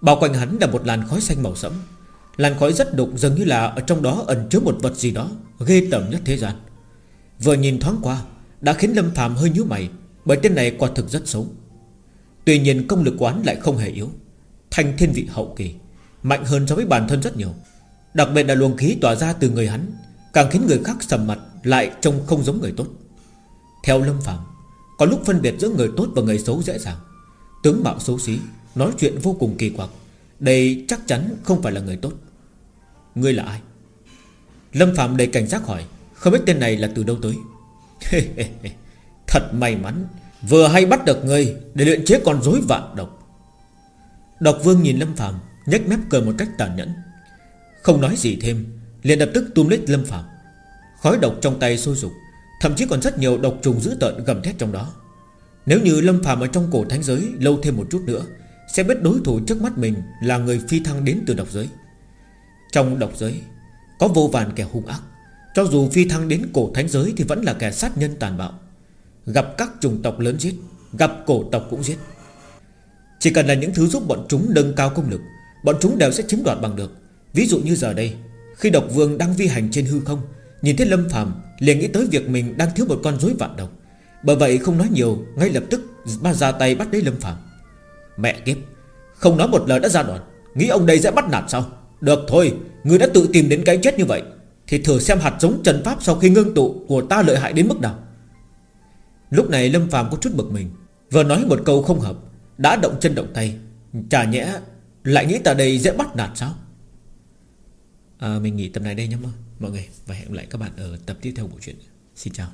Bao quanh hắn là một làn khói xanh màu sẫm. Làn khói rất đục, dường như là Ở trong đó ẩn chứa một vật gì đó, Ghê tởm nhất thế gian. Vừa nhìn thoáng qua đã khiến Lâm Phạm hơi nhíu mày, Bởi tên này quả thực rất xấu. Tuy nhiên công lực quán lại không hề yếu Thành thiên vị hậu kỳ, Mạnh hơn so với bản thân rất nhiều. Đặc biệt là luồng khí tỏa ra từ người hắn, Càng khiến người khác sầm mặt, Lại trông không giống người tốt. Theo Lâm Phạm Có lúc phân biệt giữa người tốt và người xấu dễ dàng. Tướng mạo xấu xí, Nói chuyện vô cùng kỳ quặc, Đây chắc chắn không phải là người tốt. Ngươi là ai? Lâm Phạm đầy cảnh giác hỏi, Không biết tên này là từ đâu tới. Thật may mắn, Vừa hay bắt được ngươi Để luyện chế con rối vạn độc. Độc vương nhìn Lâm Phạm nhếch mép cười một cách tàn nhẫn. Không nói gì thêm, liền lập tức túm lấy Lâm Phạm Khói độc trong tay sôi sục, Thậm chí còn rất nhiều độc trùng dữ tợn gầm thét trong đó. Nếu như Lâm Phạm ở trong cổ thánh giới Lâu thêm một chút nữa, Sẽ biết đối thủ trước mắt mình Là người phi thăng đến từ độc giới. Trong độc giới, Có vô vàn kẻ hung ác cho dù phi thăng đến cổ thánh giới Thì vẫn là kẻ sát nhân tàn bạo. Gặp các chủng tộc lớn giết, Gặp cổ tộc cũng giết. Chỉ cần là những thứ giúp bọn chúng nâng cao công lực, Bọn chúng đều sẽ chiếm đoạt bằng được. Ví dụ như giờ đây, Khi độc vương đang vi hành trên hư không, Nhìn thấy Lâm phàm liền nghĩ tới việc mình đang thiếu một con rối vạn độc Bởi vậy không nói nhiều, Ngay lập tức ba ra tay bắt lấy Lâm phàm. Mẹ kiếp, Không nói một lời đã ra đoạn, Nghĩ ông đây sẽ bắt nạt sao? Được thôi, Người đã tự tìm đến cái chết như vậy. Thì thử xem hạt giống trần pháp sau khi ngưng tụ Của ta lợi hại đến mức nào. Lúc này Lâm phàm có chút bực mình Vừa nói một câu không hợp Đã động chân động tay Chả nhẽ lại nghĩ ta đây dễ bắt nạt sao? À, Mình nghỉ tập này đây nhé mọi người Và hẹn lại các bạn ở tập tiếp theo bộ truyện Xin chào.